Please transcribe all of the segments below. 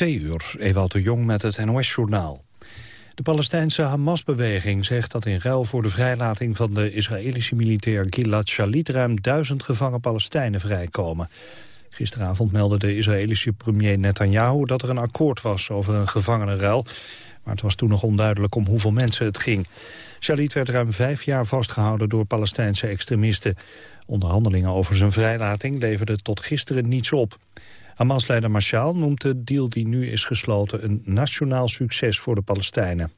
Twee uur, Ewout de Jong met het NOS-journaal. De Palestijnse Hamas-beweging zegt dat in ruil voor de vrijlating van de Israëlische militair Gilad Shalit ruim duizend gevangen Palestijnen vrijkomen. Gisteravond meldde de Israëlische premier Netanyahu dat er een akkoord was over een gevangenenruil. Maar het was toen nog onduidelijk om hoeveel mensen het ging. Shalit werd ruim vijf jaar vastgehouden door Palestijnse extremisten. Onderhandelingen over zijn vrijlating leverden tot gisteren niets op. Hamas-leider Mashal noemt de deal die nu is gesloten een nationaal succes voor de Palestijnen.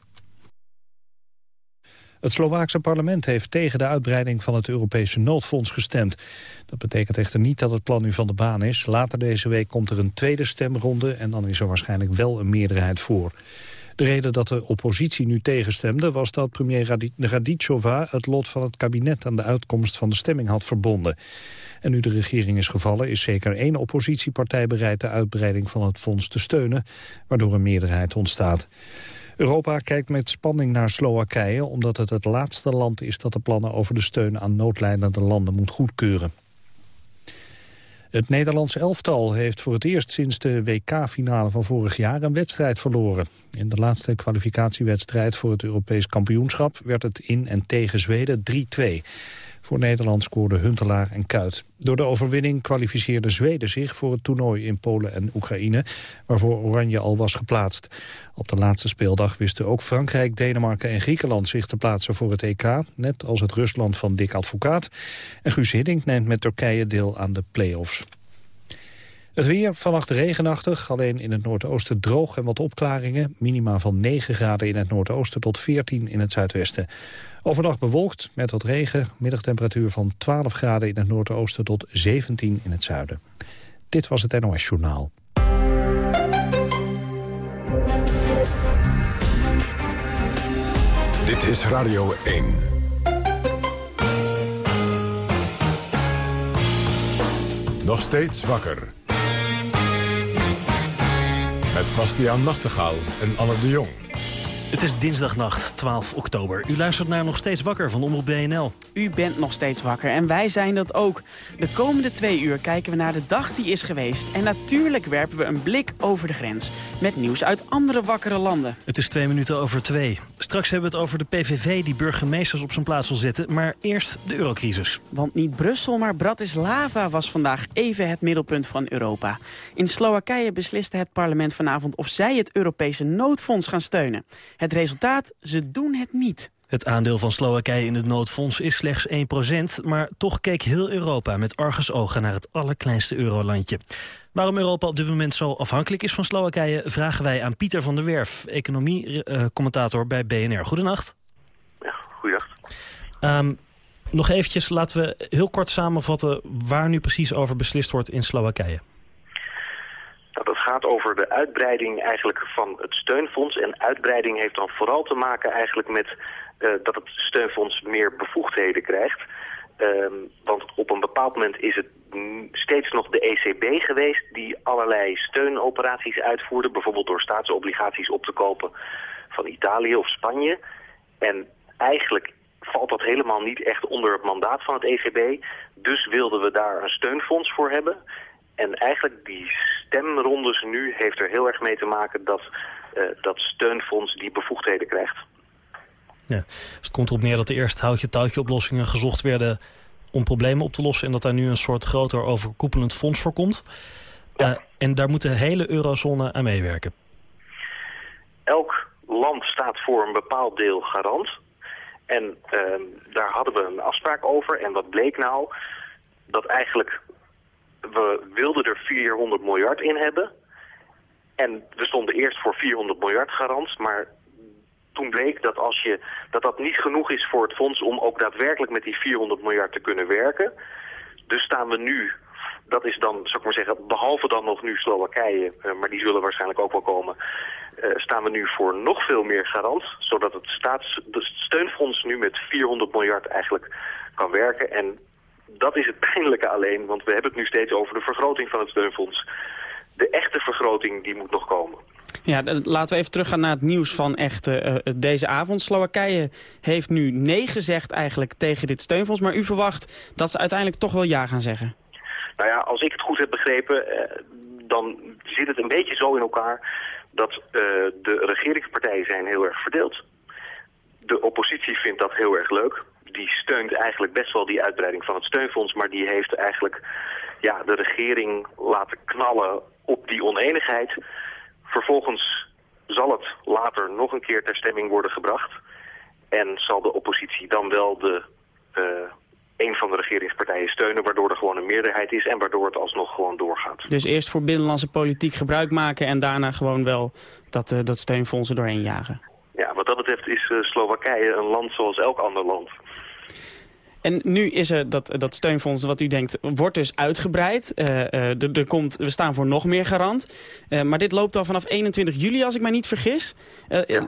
Het Slovaakse parlement heeft tegen de uitbreiding van het Europese noodfonds gestemd. Dat betekent echter niet dat het plan nu van de baan is. Later deze week komt er een tweede stemronde en dan is er waarschijnlijk wel een meerderheid voor. De reden dat de oppositie nu tegenstemde was dat premier Radicova het lot van het kabinet aan de uitkomst van de stemming had verbonden. En nu de regering is gevallen is zeker één oppositiepartij bereid de uitbreiding van het fonds te steunen, waardoor een meerderheid ontstaat. Europa kijkt met spanning naar Slowakije... omdat het het laatste land is dat de plannen over de steun aan noodlijdende landen moet goedkeuren. Het Nederlands elftal heeft voor het eerst sinds de WK-finale van vorig jaar een wedstrijd verloren. In de laatste kwalificatiewedstrijd voor het Europees kampioenschap werd het in en tegen Zweden 3-2. Voor Nederland scoorden Huntelaar en Kuit. Door de overwinning kwalificeerde Zweden zich voor het toernooi in Polen en Oekraïne, waarvoor Oranje al was geplaatst. Op de laatste speeldag wisten ook Frankrijk, Denemarken en Griekenland zich te plaatsen voor het EK, net als het Rusland van Dick Advocaat. En Guus Hiddink neemt met Turkije deel aan de play-offs. Het weer vannacht regenachtig, alleen in het noordoosten droog en wat opklaringen. Minima van 9 graden in het noordoosten tot 14 in het zuidwesten. Overdag bewolkt met wat regen, middagtemperatuur van 12 graden in het noordoosten tot 17 in het zuiden. Dit was het NOS Journaal. Dit is Radio 1. Nog steeds wakker. Met Bastiaan Nachtegaal en Anne de Jong. Het is dinsdagnacht, 12 oktober. U luistert naar Nog Steeds Wakker van Omroep BNL. U bent nog steeds wakker en wij zijn dat ook. De komende twee uur kijken we naar de dag die is geweest. En natuurlijk werpen we een blik over de grens. Met nieuws uit andere wakkere landen. Het is twee minuten over twee. Straks hebben we het over de PVV die burgemeesters op zijn plaats wil zetten. Maar eerst de eurocrisis. Want niet Brussel, maar Bratislava was vandaag even het middelpunt van Europa. In Slowakije besliste het parlement vanavond of zij het Europese noodfonds gaan steunen. Het resultaat, ze doen het niet. Het aandeel van Slowakije in het noodfonds is slechts 1%, maar toch keek heel Europa met argusogen naar het allerkleinste eurolandje. Waarom Europa op dit moment zo afhankelijk is van Slowakije... vragen wij aan Pieter van der Werf, economie-commentator bij BNR. Goedenacht. Ja. Um, nog eventjes, laten we heel kort samenvatten... waar nu precies over beslist wordt in Slowakije. Nou, dat gaat over de uitbreiding eigenlijk van het steunfonds. En uitbreiding heeft dan vooral te maken eigenlijk met uh, dat het steunfonds meer bevoegdheden krijgt. Um, want op een bepaald moment is het steeds nog de ECB geweest die allerlei steunoperaties uitvoerde. Bijvoorbeeld door staatsobligaties op te kopen van Italië of Spanje. En eigenlijk valt dat helemaal niet echt onder het mandaat van het ECB. Dus wilden we daar een steunfonds voor hebben. En eigenlijk die stemrondes nu heeft er heel erg mee te maken dat uh, dat steunfonds die bevoegdheden krijgt. Ja. Dus het komt erop neer dat de eerst houtje-touwtje oplossingen gezocht werden om problemen op te lossen... en dat daar nu een soort groter overkoepelend fonds voor komt. Ja. Uh, en daar moet de hele eurozone aan meewerken. Elk land staat voor een bepaald deel garant. En uh, daar hadden we een afspraak over. En wat bleek nou? Dat eigenlijk we wilden er 400 miljard in hebben. En we stonden eerst voor 400 miljard garant, maar toen bleek dat, als je, dat dat niet genoeg is voor het fonds om ook daadwerkelijk met die 400 miljard te kunnen werken. Dus staan we nu, dat is dan, zou ik maar zeggen, behalve dan nog nu Slowakije, uh, maar die zullen waarschijnlijk ook wel komen, uh, staan we nu voor nog veel meer garant, zodat het staats, het steunfonds nu met 400 miljard eigenlijk kan werken. En dat is het pijnlijke alleen, want we hebben het nu steeds over de vergroting van het steunfonds. De echte vergroting die moet nog komen. Ja, laten we even teruggaan naar het nieuws van echt uh, deze avond. Slowakije heeft nu nee gezegd eigenlijk tegen dit steunfonds. Maar u verwacht dat ze uiteindelijk toch wel ja gaan zeggen? Nou ja, als ik het goed heb begrepen... Uh, dan zit het een beetje zo in elkaar dat de regeringspartijen zijn heel erg verdeeld. De oppositie vindt dat heel erg leuk. Die steunt eigenlijk best wel die uitbreiding van het steunfonds, maar die heeft eigenlijk ja, de regering laten knallen op die oneenigheid. Vervolgens zal het later nog een keer ter stemming worden gebracht. En zal de oppositie dan wel de, uh, een van de regeringspartijen steunen... waardoor er gewoon een meerderheid is en waardoor het alsnog gewoon doorgaat. Dus eerst voor binnenlandse politiek gebruik maken... en daarna gewoon wel dat, uh, dat steunfondsen doorheen jagen? Ja, wat dat betreft is uh, Slowakije een land zoals elk ander land. En nu is er dat, dat steunfonds, wat u denkt, wordt dus uitgebreid. Uh, uh, er, komt, we staan voor nog meer garant. Uh, maar dit loopt al vanaf 21 juli, als ik mij niet vergis. Ja.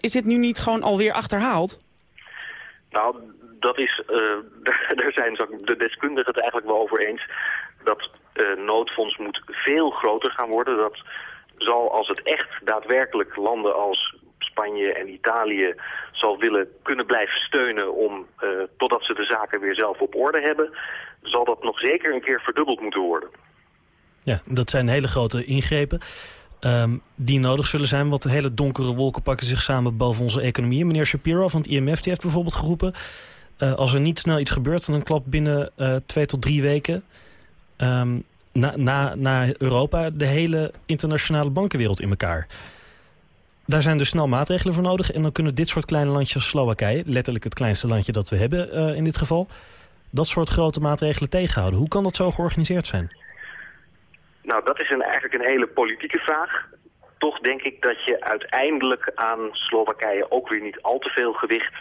is dit nu niet gewoon alweer achterhaald? Nou, dat is, daar zijn de deskundigen het eigenlijk wel over eens. Dat noodfonds moet veel groter gaan worden. Dat zal, als het echt daadwerkelijk landen als Spanje en Italië zal willen kunnen blijven steunen om, uh, totdat ze de zaken weer zelf op orde hebben, zal dat nog zeker een keer verdubbeld moeten worden. Ja, dat zijn hele grote ingrepen um, die nodig zullen zijn. Want hele donkere wolken pakken zich samen boven onze economie. Meneer Shapiro van het IMF die heeft bijvoorbeeld geroepen... Uh, als er niet snel iets gebeurt, dan klapt binnen uh, twee tot drie weken... Um, na, na, na Europa de hele internationale bankenwereld in elkaar. Daar zijn dus snel maatregelen voor nodig. En dan kunnen dit soort kleine landjes Slowakije... letterlijk het kleinste landje dat we hebben uh, in dit geval... dat soort grote maatregelen tegenhouden. Hoe kan dat zo georganiseerd zijn? Nou, dat is een, eigenlijk een hele politieke vraag. Toch denk ik dat je uiteindelijk aan Slowakije ook weer niet al te veel gewicht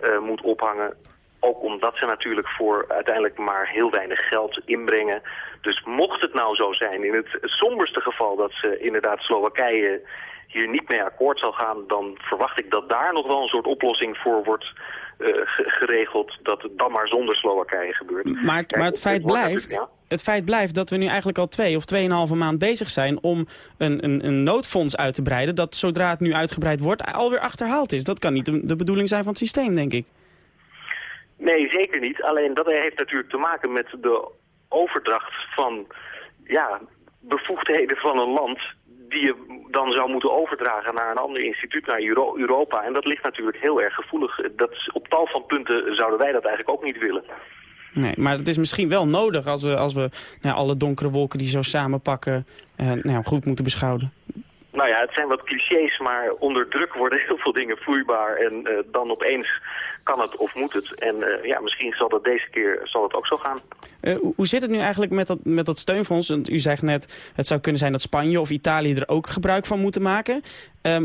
uh, moet ophangen. Ook omdat ze natuurlijk voor uiteindelijk maar heel weinig geld inbrengen. Dus mocht het nou zo zijn, in het somberste geval dat ze inderdaad Slowakije hier niet mee akkoord zal gaan... dan verwacht ik dat daar nog wel een soort oplossing voor wordt uh, geregeld... dat het dan maar zonder Slowakije gebeurt. Maar, Kijk, maar het, feit blijft, ja? het feit blijft dat we nu eigenlijk al twee of tweeënhalve maand bezig zijn... om een, een, een noodfonds uit te breiden... dat zodra het nu uitgebreid wordt alweer achterhaald is. Dat kan niet de, de bedoeling zijn van het systeem, denk ik. Nee, zeker niet. Alleen dat heeft natuurlijk te maken met de overdracht van ja, bevoegdheden van een land die je dan zou moeten overdragen naar een ander instituut, naar Euro Europa. En dat ligt natuurlijk heel erg gevoelig. Dat op tal van punten zouden wij dat eigenlijk ook niet willen. Nee, maar het is misschien wel nodig als we, als we nou, alle donkere wolken die zo samenpakken uh, nou, goed moeten beschouwen. Nou ja, het zijn wat clichés, maar onder druk worden heel veel dingen vloeibaar. En uh, dan opeens kan het of moet het. En uh, ja, misschien zal dat deze keer zal het ook zo gaan. Uh, hoe zit het nu eigenlijk met dat, met dat steunfonds? Want u zegt net, het zou kunnen zijn dat Spanje of Italië er ook gebruik van moeten maken.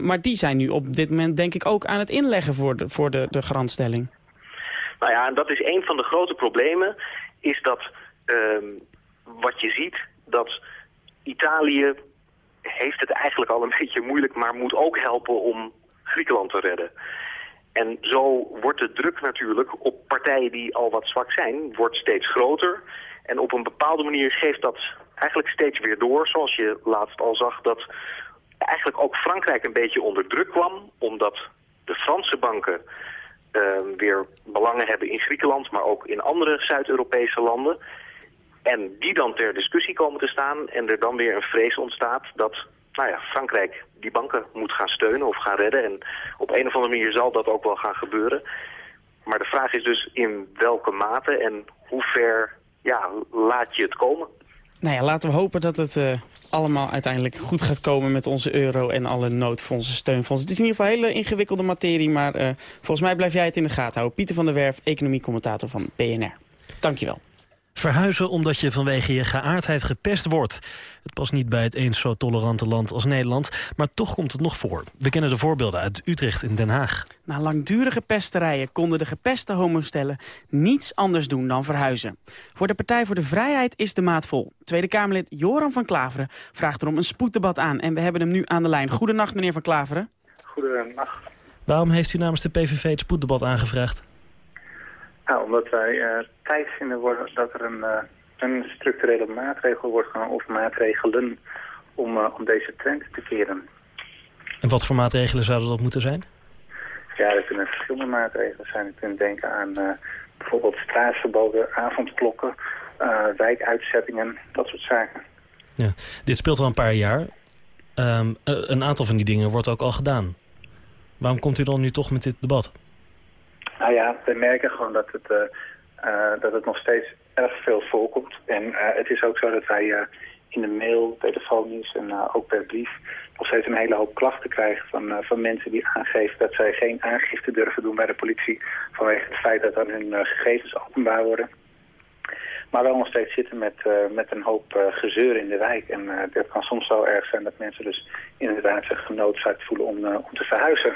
maar die zijn nu op dit moment denk ik ook aan het inleggen voor de, voor de, de garantstelling. Nou ja, en dat is een van de grote problemen. Is dat ehm, wat je ziet, dat Italië heeft het eigenlijk al een beetje moeilijk, maar moet ook helpen om Griekenland te redden. En zo wordt de druk natuurlijk op partijen die al wat zwak zijn, wordt steeds groter. En op een bepaalde manier geeft dat eigenlijk steeds weer door, zoals je laatst al zag, dat eigenlijk ook Frankrijk een beetje onder druk kwam, omdat de Franse banken uh, weer belangen hebben in Griekenland, maar ook in andere Zuid-Europese landen. En die dan ter discussie komen te staan en er dan weer een vrees ontstaat dat nou ja, Frankrijk die banken moet gaan steunen of gaan redden. En op een of andere manier zal dat ook wel gaan gebeuren. Maar de vraag is dus in welke mate en hoe ver ja, laat je het komen. Nou ja, laten we hopen dat het uh, allemaal uiteindelijk goed gaat komen met onze euro en alle noodfondsen, steunfondsen. Het is in ieder geval een hele ingewikkelde materie, maar uh, volgens mij blijf jij het in de gaten houden. Pieter van der Werf, economiecommentator van BNR. Dankjewel. Verhuizen omdat je vanwege je geaardheid gepest wordt. Het past niet bij het eens zo tolerante land als Nederland, maar toch komt het nog voor. We kennen de voorbeelden uit Utrecht in Den Haag. Na langdurige pesterijen konden de gepeste homostellen niets anders doen dan verhuizen. Voor de Partij voor de Vrijheid is de maat vol. Tweede Kamerlid Joran van Klaveren vraagt erom een spoeddebat aan. En we hebben hem nu aan de lijn. Goedenacht, meneer van Klaveren. Goedenacht. Waarom heeft u namens de PVV het spoeddebat aangevraagd? Nou, omdat wij uh, tijd vinden worden dat er een, uh, een structurele maatregel wordt genomen, of maatregelen, om, uh, om deze trend te keren. En wat voor maatregelen zouden dat moeten zijn? Ja, er kunnen verschillende maatregelen zijn. Je kunt denken aan bijvoorbeeld straatverboden, avondklokken, wijkuitzettingen, dat soort zaken. Ja. Dit speelt al een paar jaar. Um, een aantal van die dingen wordt ook al gedaan. Waarom komt u dan nu toch met dit debat? Nou ja, we merken gewoon dat het, uh, uh, dat het nog steeds erg veel voorkomt. En uh, het is ook zo dat wij in de mail, telefonisch en ook per brief... nog steeds een hele hoop klachten krijgen van, van mensen die aangeven... dat zij geen aangifte durven doen bij de politie... vanwege het feit dat dan hun gegevens openbaar worden. Maar wel nog steeds zitten met, met een hoop gezeur in de wijk. En dat kan soms zo erg zijn dat mensen dus inderdaad zich genoodzaakt voelen om, om te verhuizen.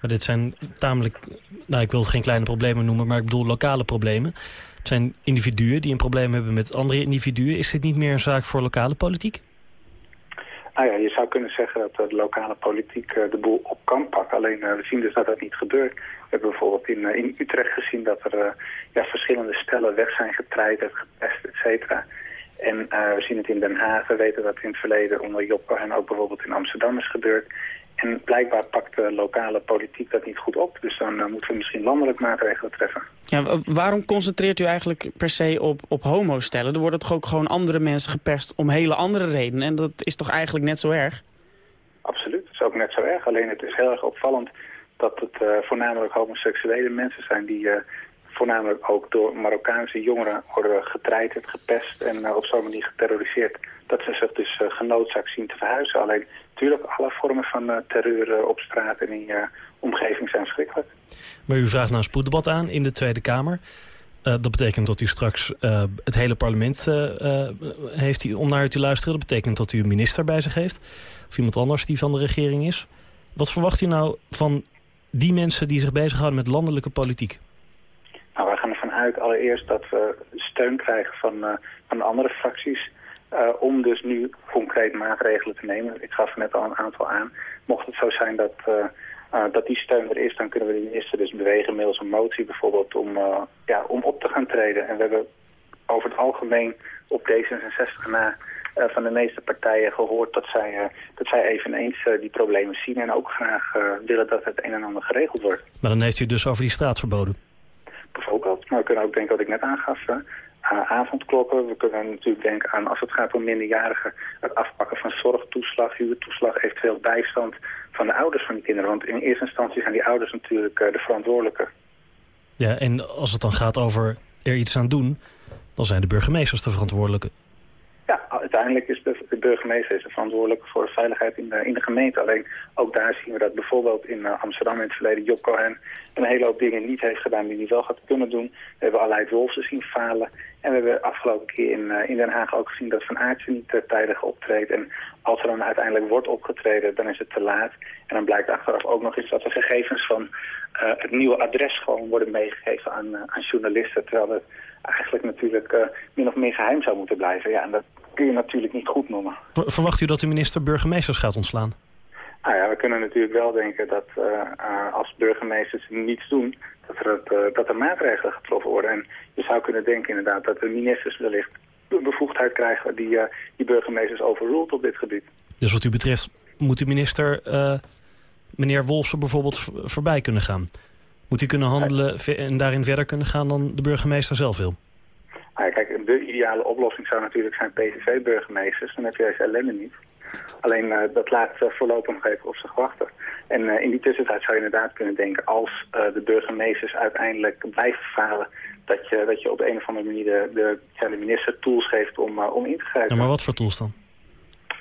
Maar dit zijn tamelijk, nou ik wil het geen kleine problemen noemen, maar ik bedoel lokale problemen. Het zijn individuen die een probleem hebben met andere individuen. Is dit niet meer een zaak voor lokale politiek? Nou ja, je zou kunnen zeggen dat de lokale politiek de boel op kan pakken. Alleen we zien dus dat dat niet gebeurt. We hebben bijvoorbeeld in, in Utrecht gezien dat er ja, verschillende stellen weg zijn getreid, gepest, et cetera. En we zien het in Den Haag. We weten dat in het verleden onder Job en ook bijvoorbeeld in Amsterdam is gebeurd. En blijkbaar pakt de lokale politiek dat niet goed op. Dus dan uh, moeten we misschien landelijk maatregelen treffen. Ja, waarom concentreert u eigenlijk per se op, op homostellen? Er worden toch ook gewoon andere mensen geperst om hele andere redenen. En dat is toch eigenlijk net zo erg? Absoluut, het is ook net zo erg. Alleen het is heel erg opvallend dat het uh, voornamelijk homoseksuele mensen zijn... die uh, voornamelijk ook door Marokkaanse jongeren worden getreiterd, gepest... en op zo'n manier geterroriseerd dat ze zich dus genoodzaakt zien te verhuizen. Alleen natuurlijk alle vormen van terreur op straat en in je omgeving zijn schrikkelijk. Maar u vraagt nou een spoeddebat aan in de Tweede Kamer... Uh, dat betekent dat u straks uh, het hele parlement uh, heeft om naar u te luisteren. Dat betekent dat u een minister bij zich heeft. Of iemand anders die van de regering is. Wat verwacht u nou van die mensen die zich bezighouden met landelijke politiek? Nou, we gaan ervan uit allereerst dat we steun krijgen van, van andere fracties... Uh, om dus nu concreet maatregelen te nemen. Ik gaf net al een aantal aan. Mocht het zo zijn dat, uh, dat die steun er is... dan kunnen we de minister dus bewegen middels een motie bijvoorbeeld... om, ja, om op te gaan treden. En we hebben over het algemeen op D66 na van de meeste partijen gehoord dat zij, dat zij eveneens die problemen zien en ook graag willen dat het een en ander geregeld wordt. Maar dan heeft u dus over die straatverboden? Bijvoorbeeld, maar we kunnen ook denken wat ik net aangaf, avondklokken. We kunnen natuurlijk denken aan, als het gaat om minderjarigen, het afpakken van zorgtoeslag, huurtoeslag, eventueel bijstand van de ouders van die kinderen. Want in eerste instantie zijn die ouders natuurlijk de verantwoordelijke. Ja, en als het dan gaat over er iets aan doen, dan zijn de burgemeesters de verantwoordelijke. Ja, uiteindelijk is de burgemeester is verantwoordelijk voor de veiligheid in de, in de gemeente. Alleen ook daar zien we dat bijvoorbeeld in uh, Amsterdam in het verleden Job Cohen een hele hoop dingen niet heeft gedaan die hij wel gaat kunnen doen. We hebben allerlei Wolfsen zien falen. En we hebben afgelopen keer in, uh, in Den Haag ook gezien dat Van Aartsen niet tijdig optreedt. En als er dan uiteindelijk wordt opgetreden, dan is het te laat. En dan blijkt achteraf ook nog eens dat de gegevens van het nieuwe adres gewoon worden meegegeven aan, aan journalisten. Terwijl het eigenlijk natuurlijk min of meer geheim zou moeten blijven. Ja, en dat kun je natuurlijk niet goed noemen. Verwacht u dat de minister burgemeesters gaat ontslaan? Nou ja, we kunnen natuurlijk wel denken dat uh, uh, als burgemeesters niets doen, dat er, het, uh, dat er maatregelen getroffen worden. En je zou kunnen denken inderdaad dat de ministers wellicht de bevoegdheid krijgen die, die burgemeesters overrult op dit gebied. Dus wat u betreft moet de minister meneer Wolfsen bijvoorbeeld voorbij kunnen gaan? Moet hij kunnen handelen en daarin verder kunnen gaan dan de burgemeester zelf wil? Nou, kijk, de ideale oplossing zou natuurlijk zijn PVV-burgemeesters. Dan heb je deze ellende niet. Alleen uh, dat laat uh, voorlopig nog even op zich wachten. En uh, in die tussentijd zou je inderdaad kunnen denken... als de burgemeesters uiteindelijk blijven falen... Dat je, dat je op een of andere manier de, de, ja, de minister tools geeft om, om in te grijpen. Ja, maar wat voor tools dan?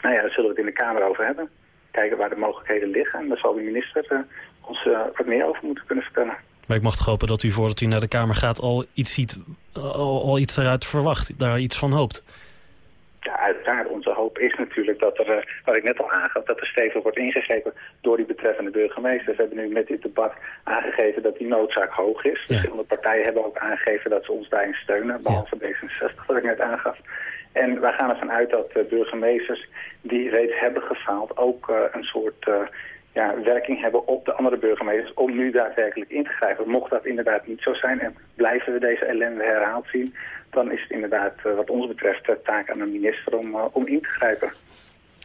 Nou ja, daar zullen we het in de Kamer over hebben. Kijken waar de mogelijkheden liggen. En daar zal de minister ons wat meer over moeten kunnen vertellen. Maar ik mag toch hopen dat u voordat u naar de Kamer gaat al iets ziet, al, al iets eruit verwacht, daar iets van hoopt. Ja, uiteraard. Onze hoop is natuurlijk dat er, uh, wat ik net al aangaf, dat er stevig wordt ingegrepen door die betreffende burgemeesters. We hebben nu met dit debat aangegeven dat die noodzaak hoog is. Ja. Verschillende partijen hebben ook aangegeven dat ze ons daarin steunen, behalve ja. D66, wat ik net aangaf. En wij gaan ervan uit dat uh, burgemeesters die reeds hebben gefaald ook uh, een soort ja, werking hebben op de andere burgemeesters om nu daadwerkelijk in te grijpen. Mocht dat inderdaad niet zo zijn en blijven we deze ellende herhaald zien, dan is het inderdaad uh, wat ons betreft de taak aan de minister om, uh, om in te grijpen.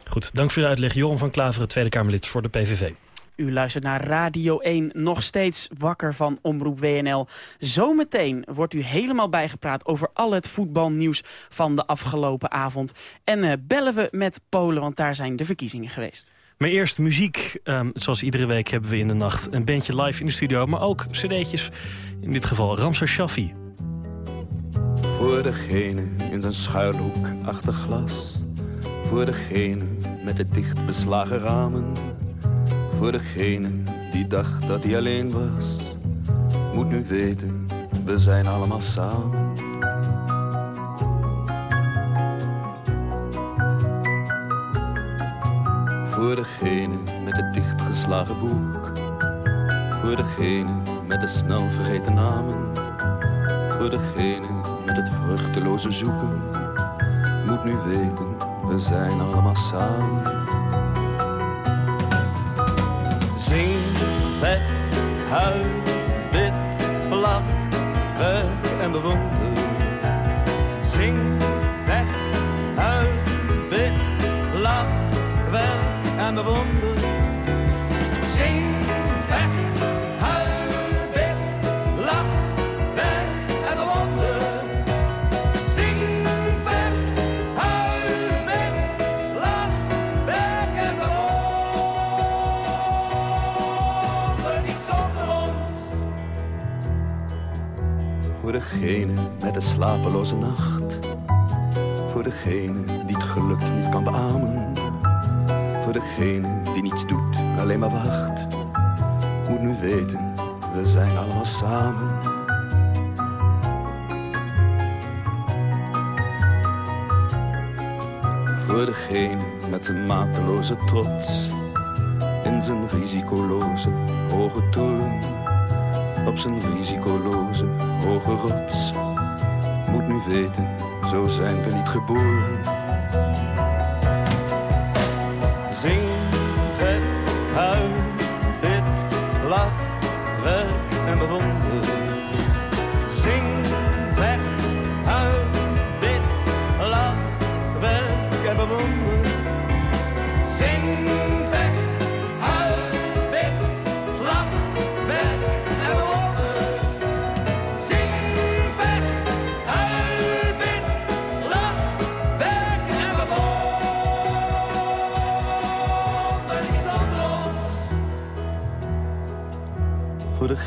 Goed, dank voor uw uitleg. Joram van Klaveren, Tweede Kamerlid voor de PVV. U luistert naar Radio 1, nog steeds wakker van Omroep WNL. Zometeen wordt u helemaal bijgepraat over al het voetbalnieuws van de afgelopen avond. En uh, bellen we met Polen, want daar zijn de verkiezingen geweest. Maar eerst muziek. Um, zoals iedere week hebben we in de nacht een bandje live in de studio. Maar ook cd'tjes. In dit geval Ramsar Shaffi. Voor degene in zijn schuilhoek achter glas. Voor degene met de dicht beslagen ramen. Voor degene die dacht dat hij alleen was. Moet nu weten, we zijn allemaal samen. Voor degene met het dichtgeslagen boek. Voor degene met de snel vergeten namen. Voor degene met het vruchteloze zoeken. Moet nu weten, we zijn allemaal samen. Zing, vet, huil, wit, lach, werk en bewonder. Zing, vecht, huil, wit, lach, werk en bewonder. Zing, vecht, huil, wit, lach, werk en ons. Voor degene met de slapeloze nacht. Voor degene die het geluk niet kan beamen. Degene die niets doet, alleen maar wacht. Moet nu weten, we zijn allemaal samen. Voor degene met zijn mateloze trots. In zijn risicoloze hoge toren. Op zijn risicoloze hoge rots. Moet nu weten, zo zijn we niet geboren. sing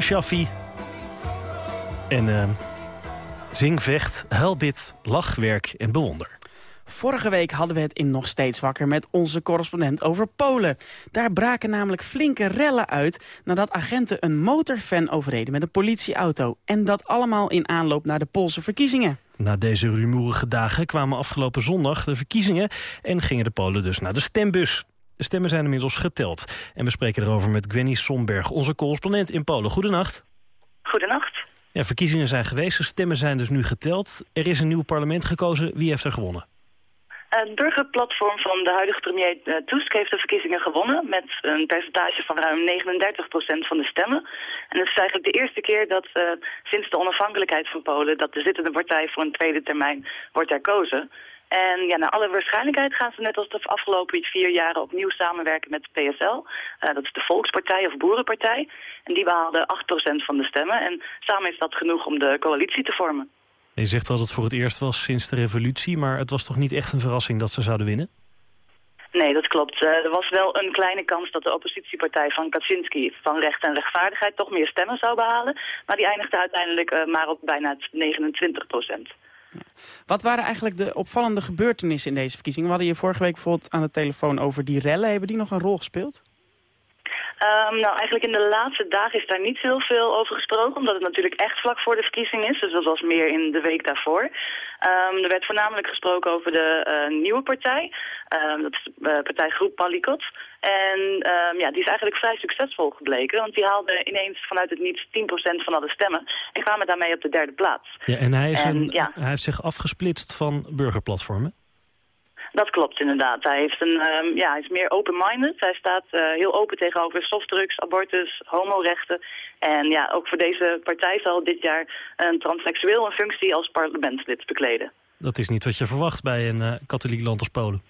Shaffi. En eh, zing, vecht, huilbid, lachwerk en bewonder. Vorige week hadden we het in Nog Steeds Wakker met onze correspondent over Polen. Daar braken namelijk flinke rellen uit nadat agenten een motorfan overreden met een politieauto. En dat allemaal in aanloop naar de Poolse verkiezingen. Na deze rumoerige dagen kwamen afgelopen zondag de verkiezingen... en gingen de Polen dus naar de stembus. De stemmen zijn inmiddels geteld. En we spreken erover met Gwenny Somberg, onze correspondent in Polen. Goedenacht. Goedenacht. Ja, verkiezingen zijn geweest, de stemmen zijn dus nu geteld. Er is een nieuw parlement gekozen. Wie heeft er gewonnen? Het burgerplatform van de huidige premier eh, Tusk heeft de verkiezingen gewonnen... met een percentage van ruim 39% van de stemmen. En het is eigenlijk de eerste keer dat eh, sinds de onafhankelijkheid van Polen... dat de zittende partij voor een tweede termijn wordt herkozen. En ja, naar alle waarschijnlijkheid gaan ze net als de afgelopen vier jaren opnieuw samenwerken met de PSL. Eh, dat is de Volkspartij of Boerenpartij. En die behaalden 8% van de stemmen. En samen is dat genoeg om de coalitie te vormen. Je zegt dat het voor het eerst was sinds de revolutie... maar het was toch niet echt een verrassing dat ze zouden winnen? Nee, dat klopt. Eh, er was wel een kleine kans dat de oppositiepartij van Kaczynski van recht en rechtvaardigheid toch meer stemmen zou behalen. Maar die eindigde uiteindelijk eh, maar op bijna 29 procent. Wat waren eigenlijk de opvallende gebeurtenissen in deze verkiezingen? We hadden je vorige week bijvoorbeeld aan de telefoon over die rellen. Hebben die nog een rol gespeeld? Ehm, nou, eigenlijk in de laatste dagen is daar niet heel veel over gesproken, omdat het natuurlijk echt vlak voor de verkiezing is. Dus dat was meer in de week daarvoor. Ehm, er werd voornamelijk gesproken over de eh, nieuwe partij, Ehm, dat is de uh, partijgroep Palikot. En ja, die is eigenlijk vrij succesvol gebleken, want die haalde ineens vanuit het niets 10% van alle stemmen en kwamen daarmee op de derde plaats. Ja, en hij, is En, een, ja. hij heeft zich afgesplitst van burgerplatformen. Dat klopt inderdaad. Hij, heeft een, ehm, ja, hij is meer open-minded. Hij staat eh, heel open tegenover softdrugs, abortus, homorechten. En ja, ook voor deze partij zal dit jaar een transseksueel een functie als parlementslid bekleden. Dat is niet wat je verwacht bij een eh, katholiek land als Polen.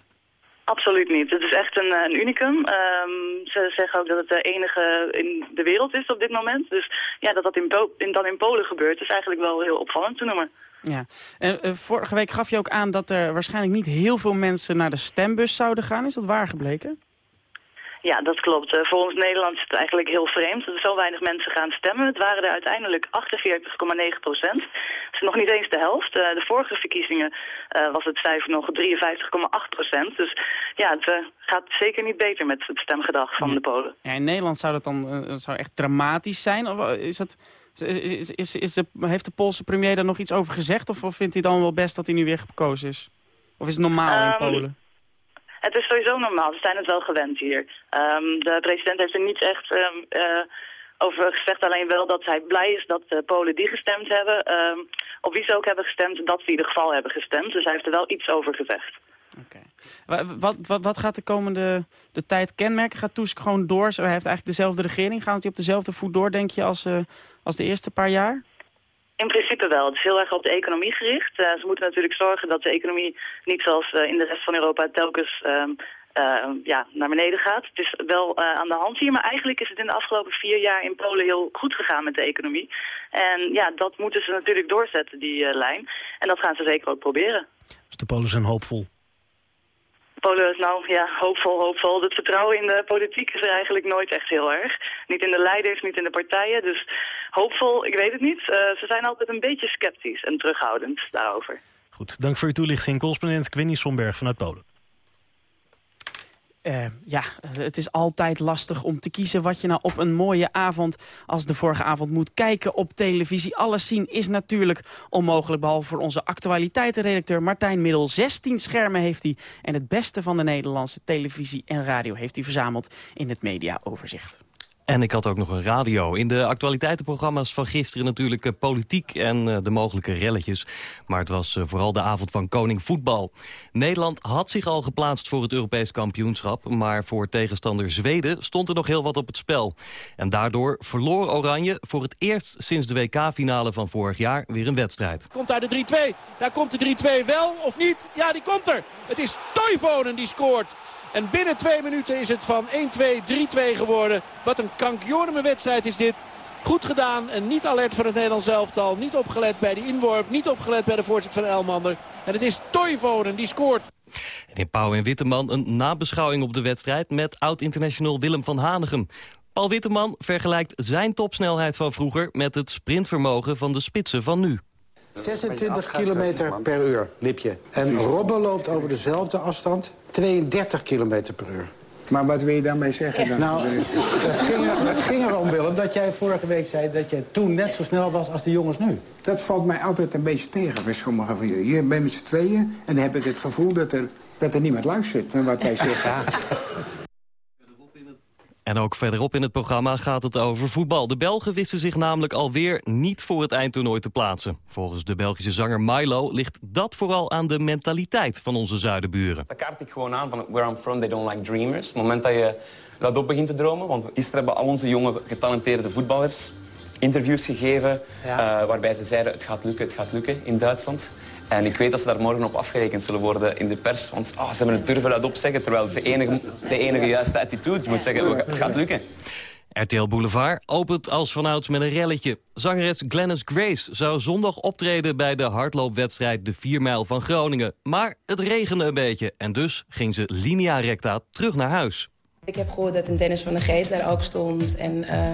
Absoluut niet. Het is echt een, eh, een unicum. Ehm, ze zeggen ook dat het de enige in de wereld is op dit moment. Dus ja, dat dat in, dan in Polen gebeurt is eigenlijk wel heel opvallend te noemen. Ja. En, eh, vorige week gaf je ook aan dat er waarschijnlijk niet heel veel mensen naar de stembus zouden gaan. Is dat waar gebleken? Ja, dat klopt. Eh, volgens Nederland is het eigenlijk heel vreemd dat er zo weinig mensen gaan stemmen. Het waren er uiteindelijk 48,9 procent. Dat is nog niet eens de helft. Eh, de vorige verkiezingen was het cijfer nog 53,8 procent. Dus ja, het gaat zeker niet beter met het stemgedrag van de Polen. Ja, in Nederland zou dat dan zou echt dramatisch zijn. Of is dat, is, is, is de, heeft de Poolse premier daar nog iets over gezegd? Of, of vindt hij dan wel best dat hij nu weer gekozen is? Of is het normaal in Ehm, Polen? Het is sowieso normaal. Ze zijn het wel gewend hier. Ehm, de president heeft er niet echt ehm, eh, over gezegd. Alleen wel dat hij blij is dat de Polen die gestemd hebben... op wie ze ook hebben gestemd, dat ze in ieder geval hebben gestemd. Dus hij heeft er wel iets over gezegd. Wa- Wat, wat, wat gaat de komende de tijd kenmerken? Gaat Tusk gewoon door? Hij heeft eigenlijk dezelfde regering. Gaat hij op dezelfde voet door, denk je, als, eh, als de eerste paar jaar? In principe wel. Het is heel erg op de economie gericht. Eh, ze moeten natuurlijk zorgen dat de economie niet zoals eh, in de rest van Europa telkens ehm, eh, ja, naar beneden gaat. Het is wel eh, aan de hand hier, maar eigenlijk is het in de afgelopen vier jaar in Polen heel goed gegaan met de economie. En ja, dat moeten ze natuurlijk doorzetten, die eh, lijn. En dat gaan ze zeker ook proberen. Dus de Polen zijn hoopvol. Polen is nou ja, hoopvol, hoopvol. Het vertrouwen in de politiek is er eigenlijk nooit echt heel erg. Niet in de leiders, niet in de partijen. Dus hoopvol, ik weet het niet. Eh, ze zijn altijd een beetje sceptisch en terughoudend daarover. Goed, dank voor uw toelichting. Correspondent Quinny Somberg vanuit Polen. Eh, ja, het is altijd lastig om te kiezen wat je nou op een mooie avond als de vorige avond moet kijken op televisie. Alles zien is natuurlijk onmogelijk, behalve voor onze actualiteitenredacteur Martijn Middel. 16 schermen heeft hij en het beste van de Nederlandse televisie en radio heeft hij verzameld in het mediaoverzicht. En ik had ook nog een radio. In de actualiteitenprogramma's van gisteren natuurlijk eh, politiek en eh, de mogelijke relletjes. Maar het was eh, vooral de avond van koning voetbal. Nederland had zich al geplaatst voor het Europees kampioenschap. Maar voor tegenstander Zweden stond er nog heel wat op het spel. En daardoor verloor Oranje voor het eerst sinds de WK-finale van vorig jaar weer een wedstrijd. Komt daar de 3-2. Daar komt de 3-2 wel of niet? Ja, die komt er. Het is Toivonen die scoort. En binnen twee minuten is het van 1-2, 3-2 geworden. Wat een kankjorme wedstrijd is dit. Goed gedaan en niet alert van het Nederlands elftal. Niet opgelet bij de inworp, niet opgelet bij de voorzet van Elmander. En het is Toivonen die scoort. En in Pauw en Witteman een nabeschouwing op de wedstrijd... met oud-international Willem van Hanegem. Paul Witteman vergelijkt zijn topsnelheid van vroeger... met het sprintvermogen van de spitsen van nu. 26 kilometer per uur liep je. En Robben loopt over dezelfde afstand 32 kilometer per uur. Maar wat wil je daarmee zeggen dan? Nou, het ging, er, het ging erom, Willem, dat jij vorige week zei... dat je toen net zo snel was als de jongens nu. Dat valt mij altijd een beetje tegen bij sommigen van jullie. Je bent met z'n tweeën en dan heb ik het gevoel dat er, dat er niemand luistert naar wat wij zeggen. En ook verderop in het programma gaat het over voetbal. De Belgen wisten zich namelijk alweer niet voor het eindtoernooi te plaatsen. Volgens de Belgische zanger Milo ligt dat vooral aan de mentaliteit van onze zuidenburen. Dat kaart ik gewoon aan van where I'm from, they don't like dreamers. Op het moment dat je dat op begint te dromen, want gisteren hebben al onze jonge getalenteerde voetballers interviews gegeven eh, waarbij ze zeiden het gaat lukken, het gaat lukken in Duitsland. En ik weet dat ze daar morgen op afgerekend zullen worden in de pers. Want ah, ze hebben het durven dat opzeggen, terwijl de enige, de enige juiste attitude. Je moet zeggen, het gaat lukken. RTL Boulevard opent als vanouds met een relletje. Zangeres Glennis Grace zou zondag optreden bij de hardloopwedstrijd de 4 mijl van Groningen. Maar het regende een beetje en dus ging ze linea recta terug naar huis. Ik heb gehoord dat een Dennis van der Geest daar ook stond. En eh,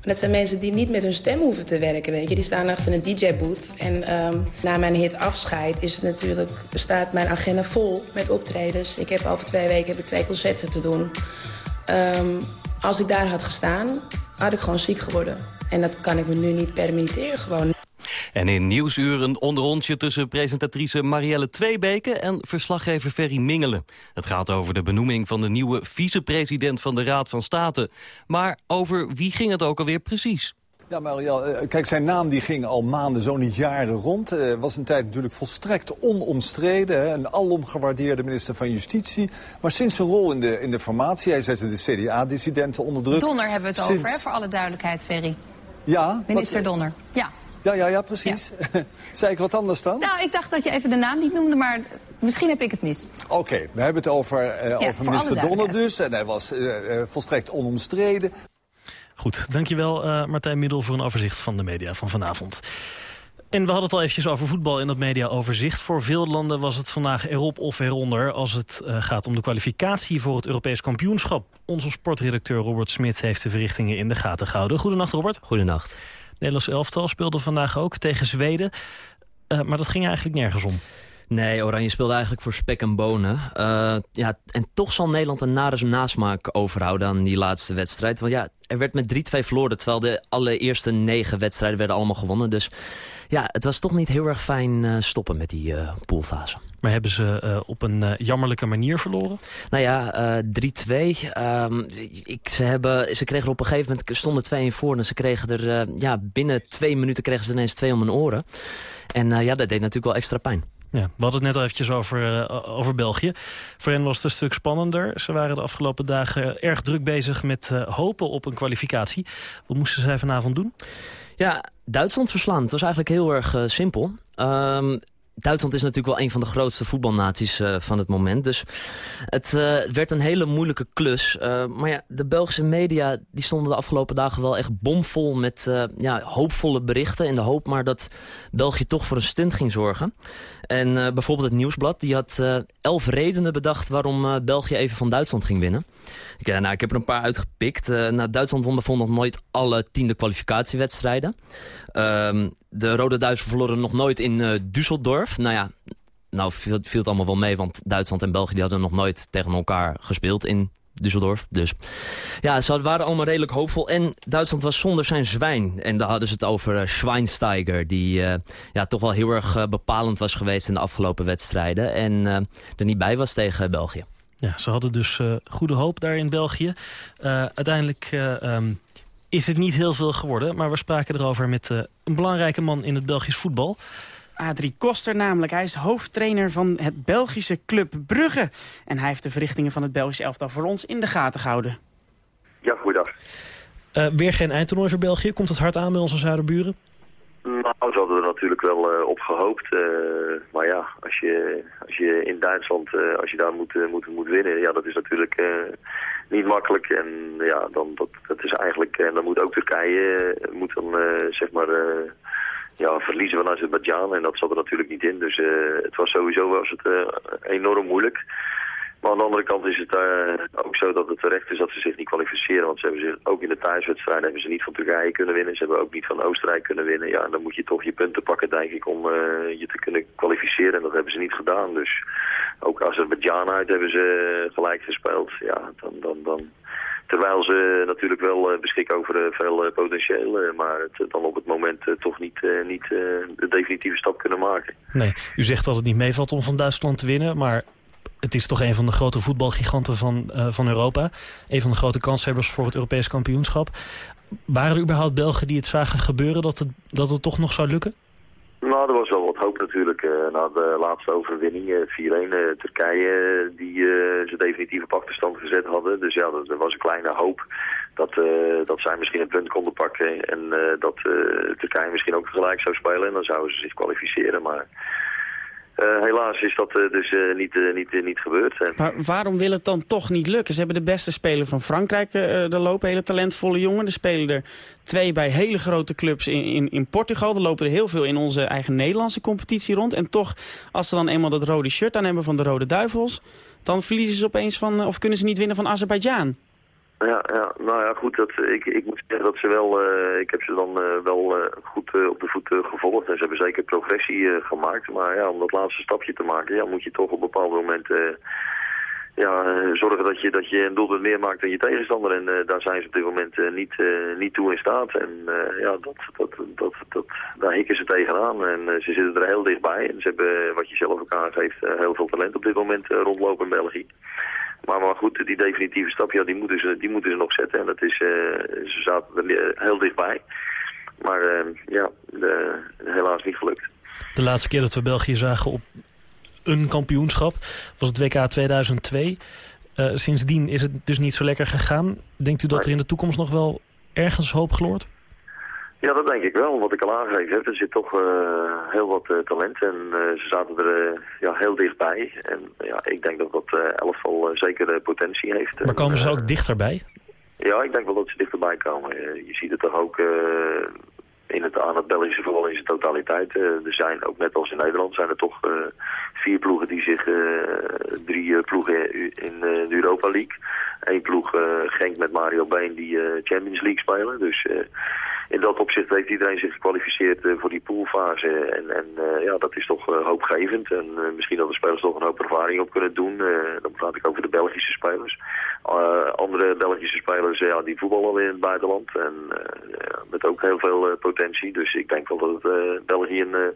dat zijn mensen die niet met hun stem hoeven te werken, weet je. Die staan achter een DJ-booth. En ehm, na mijn hit Afscheid is het natuurlijk, staat mijn agenda vol met optredens. Ik heb over twee weken heb ik twee concerten te doen. Ehm, als ik daar had gestaan, had ik gewoon ziek geworden. En dat kan ik me nu niet permitteren gewoon. En in Nieuwsuur een onderrondje tussen presentatrice Marielle Tweebeke en verslaggever Ferry Mingelen. Het gaat over de benoeming van de nieuwe vicepresident van de Raad van State. Maar over wie ging het ook alweer precies? Ja, Marielle, eh, kijk, zijn naam die ging al maanden, zo niet jaren rond. Eh, was een tijd natuurlijk volstrekt onomstreden. Hè? Een alom gewaardeerde minister van Justitie. Maar sinds zijn rol in de, in de formatie, hij zette de CDA-dissidenten onder druk. Donner hebben we het Sinds- over, hè, voor alle duidelijkheid, Ferry. Ja, Minister wat- Donner. Ja. Ja, ja, ja, precies. Zei ik wat anders dan? Nou, ik dacht dat je even de naam niet noemde, maar misschien heb ik het mis. Oké, we hebben het over, eh, voor over minister Donner dus. En hij was eh, eh, volstrekt onomstreden. Goed, dankjewel eh, Martijn Middel voor een overzicht van de media van vanavond. En we hadden het al eventjes over voetbal in dat mediaoverzicht. Voor veel landen was het vandaag erop of eronder... als het eh, gaat om de kwalificatie voor het Europees kampioenschap. Onze sportredacteur Robert Smit heeft de verrichtingen in de gaten gehouden. Goedenacht Robert. Goedenacht. Nederlands elftal speelde vandaag ook tegen Zweden. Eh, maar dat ging eigenlijk nergens om. Nee, Oranje speelde eigenlijk voor spek en bonen. Eh, ja, en toch zal Nederland een nare nasmaak overhouden aan die laatste wedstrijd. Want ja, er werd met 3-2 verloren, terwijl de allereerste negen wedstrijden werden allemaal gewonnen. Dus ja, het was toch niet heel erg fijn eh, stoppen met die eh poolfase. Maar hebben ze eh, op een jammerlijke manier verloren? Nou ja, eh 3-2. Ehm, ik, ze, hebben, ze kregen er op een gegeven moment stonden 2 in voor. En ze kregen er ja, binnen twee minuten kregen ze ineens twee om hun oren. En ja, dat deed natuurlijk wel extra pijn. Ja, we hadden het net al eventjes over, over België. Voor hen was het een stuk spannender. Ze waren de afgelopen dagen erg druk bezig met hopen op een kwalificatie. Wat moesten zij vanavond doen? Ja, Duitsland verslaan. Het was eigenlijk heel erg eh, simpel. Ehm, Duitsland is natuurlijk wel een van de grootste voetbalnaties eh, van het moment. Dus het, eh, het werd een hele moeilijke klus. Eh, maar ja, de Belgische media die stonden de afgelopen dagen wel echt bomvol met ja, hoopvolle berichten. In de hoop maar dat België toch voor een stunt ging zorgen. En bijvoorbeeld het Nieuwsblad die had elf redenen bedacht waarom België even van Duitsland ging winnen. Ik, nou, ik heb er een paar uitgepikt. Nou, Duitsland won bijvoorbeeld nog nooit alle tiende kwalificatiewedstrijden. Ehm, de Rode Duitsers verloren nog nooit in eh, Düsseldorf. Nou ja, nou viel, het allemaal wel mee, want Duitsland en België die hadden nog nooit tegen elkaar gespeeld in Düsseldorf. Dus ja, ze waren allemaal redelijk hoopvol. En Duitsland was zonder zijn zwijn. En daar hadden ze het over eh, Schweinsteiger, die eh, ja, toch wel heel erg bepalend was geweest in de afgelopen wedstrijden. En er niet bij was tegen België. Ja, ze hadden dus goede hoop daar in België. Uiteindelijk eh, ehm, is het niet heel veel geworden. Maar we spraken erover met eh, een belangrijke man in het Belgisch voetbal. Adrie Koster namelijk. Hij is hoofdtrainer van het Belgische Club Brugge. En hij heeft de verrichtingen van het Belgische elftal voor ons in de gaten gehouden. Ja, goeiedag. Eh, weer geen eindtoernooi voor België. Komt het hard aan bij onze zuiderburen? Nou, ze hadden er natuurlijk wel eh, op gehoopt. eh, maar ja, als je, als je in Duitsland, eh, als je daar moet, moet, moet winnen, ja, dat is natuurlijk niet makkelijk. En ja, dan, dat, dat is eigenlijk, en dan moet ook Turkije, moet dan zeg maar, ja, verliezen van Azerbeidzjan. En dat zat er natuurlijk niet in. Dus het was sowieso was het, enorm moeilijk. Maar aan de andere kant is het eh, ook zo dat het terecht is dat ze zich niet kwalificeren. Want ze hebben zich, ook in de thuiswedstrijden hebben ze niet van Turkije kunnen winnen. Ze hebben ook niet van Oostenrijk kunnen winnen. Ja, dan moet je toch je punten pakken, denk ik, om eh, je te kunnen kwalificeren. En dat hebben ze niet gedaan. Dus ook Azerbeidzjan uit hebben ze eh, gelijk gespeeld. Ja, dan, dan, dan, terwijl ze natuurlijk wel beschikken over veel potentieel. maar het dan op het moment toch niet, niet de definitieve stap kunnen maken. Nee, u zegt dat het niet meevalt om van Duitsland te winnen. Maar het is toch een van de grote voetbalgiganten van, eh, van Europa. Een van de grote kanshebbers voor het Europees kampioenschap. Waren er überhaupt Belgen die het zagen gebeuren dat het, dat het toch nog zou lukken? Nou, er was wel wat hoop natuurlijk eh, na de laatste overwinning. eh, 4-1 eh, Turkije, die ze definitief op achterstand gezet hadden. Dus ja, er was een kleine hoop dat, dat zij misschien een punt konden pakken. En dat Turkije misschien ook gelijk zou spelen. En dan zouden ze zich kwalificeren. Maar Eh, helaas is dat eh, dus eh, niet, niet, niet gebeurd. Maar waarom wil het dan toch niet lukken? Ze hebben de beste speler van Frankrijk. er lopen hele talentvolle jongen. Er spelen er twee bij hele grote clubs in, in, in Portugal. Er lopen er heel veel in onze eigen Nederlandse competitie rond. En toch, als ze dan eenmaal dat rode shirt aan hebben van de Rode Duivels... dan verliezen ze opeens van, of kunnen ze niet winnen van Azerbeidzjan. Ja, ja, nou ja, goed, dat, ik, ik moet zeggen dat ze wel, eh, ik heb ze dan eh, wel eh, goed op de voet gevolgd en ze hebben zeker progressie gemaakt. Maar ja, om dat laatste stapje te maken, ja, moet je toch op bepaalde momenten ja, zorgen dat je, dat je een doelpunt meer maakt dan je tegenstander. En daar zijn ze op dit moment niet, niet toe in staat. En ja, dat, dat, dat, dat, daar hikken ze tegenaan en ze zitten er heel dichtbij. En ze hebben, wat je zelf ook aangeeft, heel veel talent op dit moment rondlopen in België. Maar, maar goed, die definitieve stap, ja, die, moeten ze, die moeten ze nog zetten. En dat is, eh, ze zaten er heel dichtbij. Maar eh, ja, de- helaas niet gelukt. De laatste keer dat we België zagen op een kampioenschap was het WK 2002. Eh, sindsdien is het dus niet zo lekker gegaan. Denkt u dat er in de toekomst nog wel ergens hoop gloort? Ja, dat denk ik wel. Wat ik al aangegeven heb, er zit toch eh, heel wat eh, talent en eh, ze zaten er ja, heel dichtbij. En ja, ik denk dat dat elftal zeker potentie heeft. Maar En, komen ze ook dichterbij? Ja, ik denk wel dat ze dichterbij komen. Je ziet het toch ook in het, aan het Belgische voetbal in zijn totaliteit. Er zijn ook net als in Nederland zijn er toch vier ploegen die zich, drie ploegen in de Europa League. Eén ploeg Genk met Mario Been die Champions League spelen. Dus in dat opzicht heeft iedereen zich gekwalificeerd eh, voor die poolfase. En, en eh, ja, dat is toch eh, hoopgevend. En misschien dat de spelers toch een hoop ervaring op kunnen doen. Dan praat ik over de Belgische spelers. Andere Belgische spelers, ja, die voetballen al in het buitenland. En met ook heel veel potentie. Dus ik denk wel dat het, België een,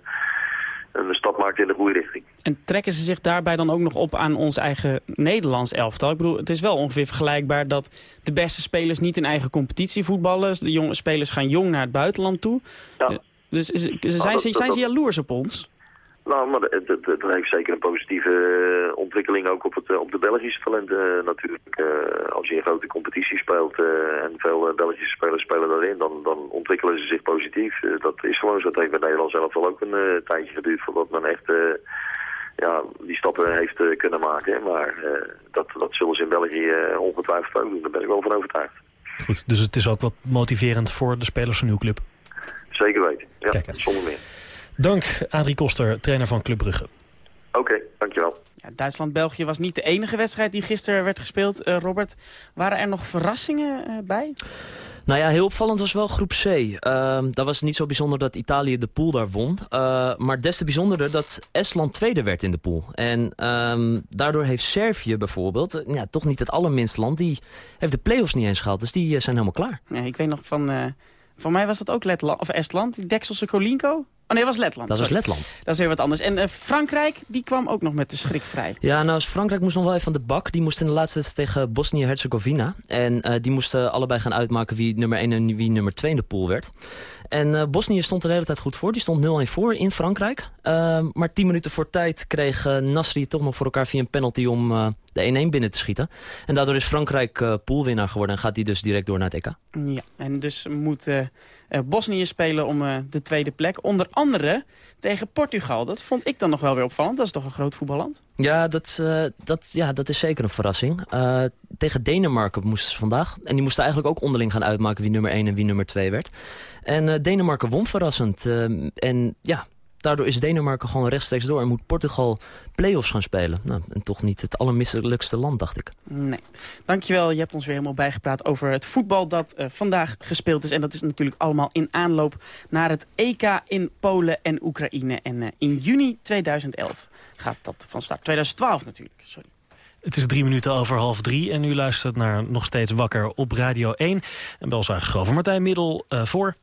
een stap maakt in de goede richting. En trekken ze zich daarbij dan ook nog op aan ons eigen Nederlands elftal? Ik bedoel, het is wel ongeveer vergelijkbaar dat de beste spelers niet in eigen competitie voetballen. De jonge spelers gaan jong naar het buitenland toe. Ja. Dus is- zijn, dat- zijn ze dat- jaloers op ons? Nou, maar dat, heeft zeker een positieve eh, ontwikkeling ook op, het, eh, op de Belgische talenten eh, natuurlijk. Als je in grote competitie speelt en veel Belgische spelers spelen daarin, dan, dan ontwikkelen ze zich positief. Dat is gewoon zo. Dat heeft bij Nederland zelf wel ook een tijdje geduurd voordat men echt ja, die stappen heeft kunnen maken. Maar dat, dat zullen ze in België ongetwijfeld ook doen. Daar ben ik wel van overtuigd. Goed, dus het is ook wat motiverend voor de spelers van uw club. Zeker weten. Ja, zonder meer. Dank Adrie Koster, trainer van Club Brugge. Oké, dankjewel. Ja, Duitsland-België was niet de enige wedstrijd die gisteren werd gespeeld. Eh, Robert, waren er nog verrassingen eh, bij? Nou ja, heel opvallend was wel groep C. Ehm dat was niet zo bijzonder dat Italië de pool daar won. Eh, maar des te bijzonderder dat Estland tweede werd in de pool. En ehm, daardoor heeft Servië bijvoorbeeld, ja, toch niet het allerminste land... die heeft de play-offs niet eens gehaald. Dus die zijn helemaal klaar. Nee, ik weet nog van... eh van mij was dat ook Letland, of Estland, die Dekselse Kolinko. Oh nee, dat was Letland. Dat was. Letland. Dat is weer wat anders. En eh, Frankrijk, die kwam ook nog met de schrik vrij. Ja, nou, Frankrijk moest nog wel even van de bak. Die moest in de laatste wedstrijd tegen Bosnië-Herzegovina. En eh, die moesten allebei gaan uitmaken wie nummer 1 en wie nummer 2 in de pool werd. En eh, Bosnië stond de hele tijd goed voor. Die stond 0-1 voor in Frankrijk. Eh, maar 10 minuten voor tijd kreeg Nasri toch nog voor elkaar via een penalty om de 1-1 binnen te schieten. En daardoor is Frankrijk poolwinnaar geworden en gaat die dus direct door naar het EK. Ja, en dus moet eh, Bosnië spelen om eh, de tweede plek. Onder andere tegen Portugal. Dat vond ik dan nog wel weer opvallend. Dat is toch een groot voetballand? Ja, dat, eh, dat, ja, dat is zeker een verrassing. Eh, tegen Denemarken moesten ze vandaag. En die moesten eigenlijk ook onderling gaan uitmaken wie nummer 1 en wie nummer 2 werd. En eh, Denemarken won verrassend. Eh, en ja, daardoor is Denemarken gewoon rechtstreeks door. En moet Portugal play-offs gaan spelen. Nou, en toch niet het allermisselijkste land, dacht ik. Nee. Dankjewel, je hebt ons weer helemaal bijgepraat over het voetbal dat eh, vandaag gespeeld is. En dat is natuurlijk allemaal in aanloop naar het EK in Polen en Oekraïne. En eh, in juni 2011 gaat dat van start. 2012 natuurlijk, sorry. Het is drie minuten over half drie en u luistert naar Nog Steeds Wakker op Radio 1. En ons aangeschoven Martijn Middel eh, voor...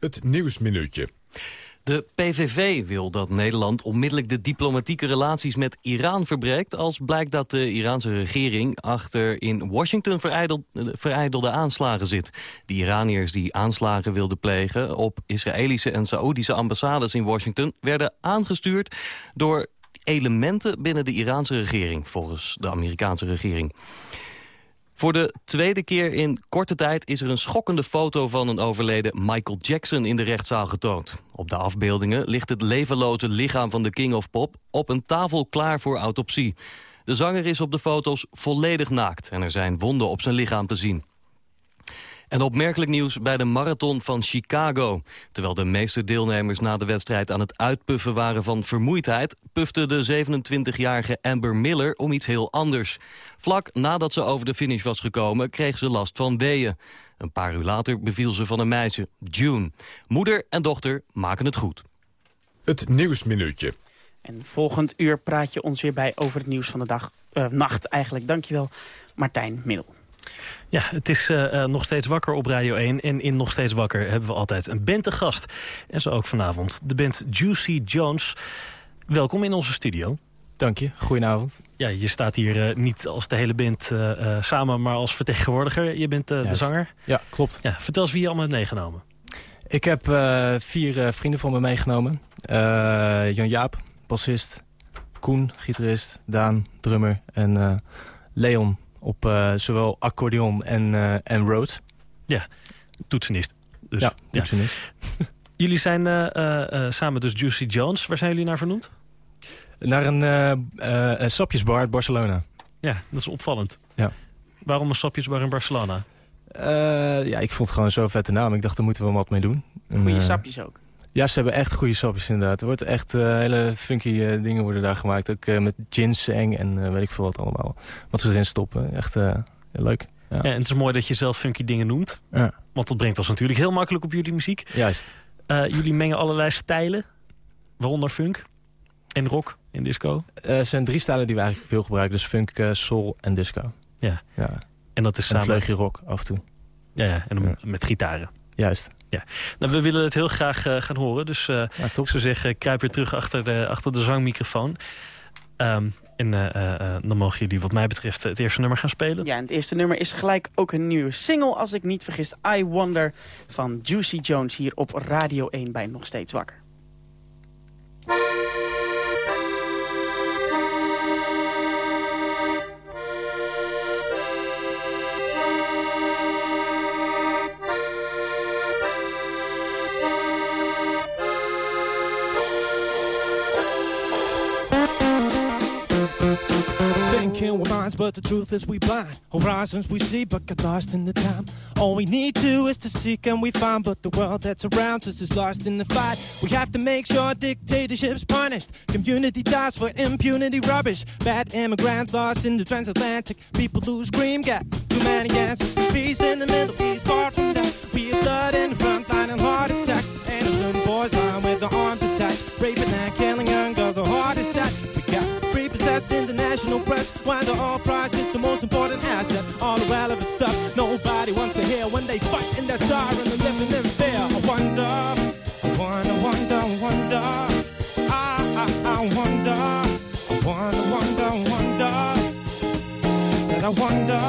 Het Nieuwsminuutje. De PVV wil dat Nederland onmiddellijk de diplomatieke relaties met Iran verbreekt... als blijkt dat de Iraanse regering achter in Washington verijdelde aanslagen zit. De Iraniërs die aanslagen wilden plegen op Israëlische en Saoedische ambassades in Washington... werden aangestuurd door elementen binnen de Iraanse regering, volgens de Amerikaanse regering. Voor de tweede keer in korte tijd is er een schokkende foto van een overleden Michael Jackson in de rechtszaal getoond. Op de afbeeldingen ligt het levenloze lichaam van de King of Pop op een tafel klaar voor autopsie. De zanger is op de foto's volledig naakt en er zijn wonden op zijn lichaam te zien. En opmerkelijk nieuws bij de marathon van Chicago. Terwijl de meeste deelnemers na de wedstrijd aan het uitpuffen waren van vermoeidheid... pufte de 27-jarige Amber Miller om iets heel anders. Vlak nadat ze over de finish was gekomen, kreeg ze last van weeën. Een paar uur later beviel ze van een meisje, June. Moeder en dochter maken het goed. Het Nieuwsminuutje. En volgend uur praat je ons weer bij over het nieuws van de dag. eh, nacht eigenlijk. Dankjewel, Martijn Middel. Ja, het is eh, eh, nog steeds wakker op Radio 1. En in Nog Steeds Wakker hebben we altijd een band te gast. En zo ook vanavond. De band Juicy Jones. Welkom in onze studio. Dank je, goedenavond. Ja, je staat hier eh, niet als de hele band eh, eh, samen, maar als vertegenwoordiger. Je bent de zanger. Ja, klopt. Ja, vertel eens wie je allemaal hebt meegenomen. Ik heb vier vrienden van me meegenomen. Jan-Jaap, bassist. Koen, gitarist. Daan, drummer. En Leon op zowel accordeon en, en Rhodes. Ja, toetsenist. Dus, ja, toetsenist. Jullie zijn samen dus Juicy Jones. Waar zijn jullie naar vernoemd? Naar een eh, eh, een sapjesbar uit Barcelona. Ja, dat is opvallend. Ja. Waarom een sapjesbar in Barcelona? Eh, ja, ik vond het gewoon zo'n vette naam. Ik dacht, daar moeten we wat mee doen. Eh, sapjes ook. Ja, ze hebben echt goede sapjes inderdaad. Er wordt echt hele funky eh, dingen worden daar gemaakt. Ook eh, met ginseng en eh, weet ik veel wat allemaal. Wat ze erin stoppen. Echt eh, heel leuk. Ja. Ja, en het is mooi dat je zelf funky dingen noemt. Ja. Want dat brengt ons natuurlijk heel makkelijk op jullie muziek. Juist. Eh, jullie mengen allerlei stijlen. Waaronder funk en rock disco. Eh, Er zijn drie stijlen die we eigenlijk veel gebruiken. Dus funk, eh, soul en disco. Ja. ja. En dat is En samen... vleugje rock af en toe. Ja, ja en dan met gitaren. Juist. Ja. Nou, we willen het heel graag eh, gaan horen. Dus eh, ik zou zeggen, kruip weer terug achter de, achter de zangmicrofoon. Ehm, en eh, eh, eh, dan mogen jullie wat mij betreft het eerste nummer gaan spelen. Ja, en het eerste nummer is gelijk ook een nieuwe single, als ik niet vergis. I Wonder van Juicy Jones hier op Radio 1 bij Nog Steeds Wakker. Thinking we're minds, but the truth is we blind. Horizons we see, but get lost in the time. All we need to is to seek and we find, but the world that surrounds us is lost in the fight. We have to make sure dictatorship's punished. Community dies for impunity rubbish. Bad immigrants lost in the transatlantic. People lose cream gap. Too many answers. Peace in the Middle East, far from that. We have blood in the front line and heart attacks. Innocent boys lying with their arms attached. Raping and killing young girls, the hardest that. We got repossessed international press. Why the all price is the most important asset. All the relevant stuff nobody wants to hear when they fight in their tar and they're living in fear. I wonder, I wonder, wonder, wonder. I, I, I wonder, I wonder, wonder, wonder. Said I wonder,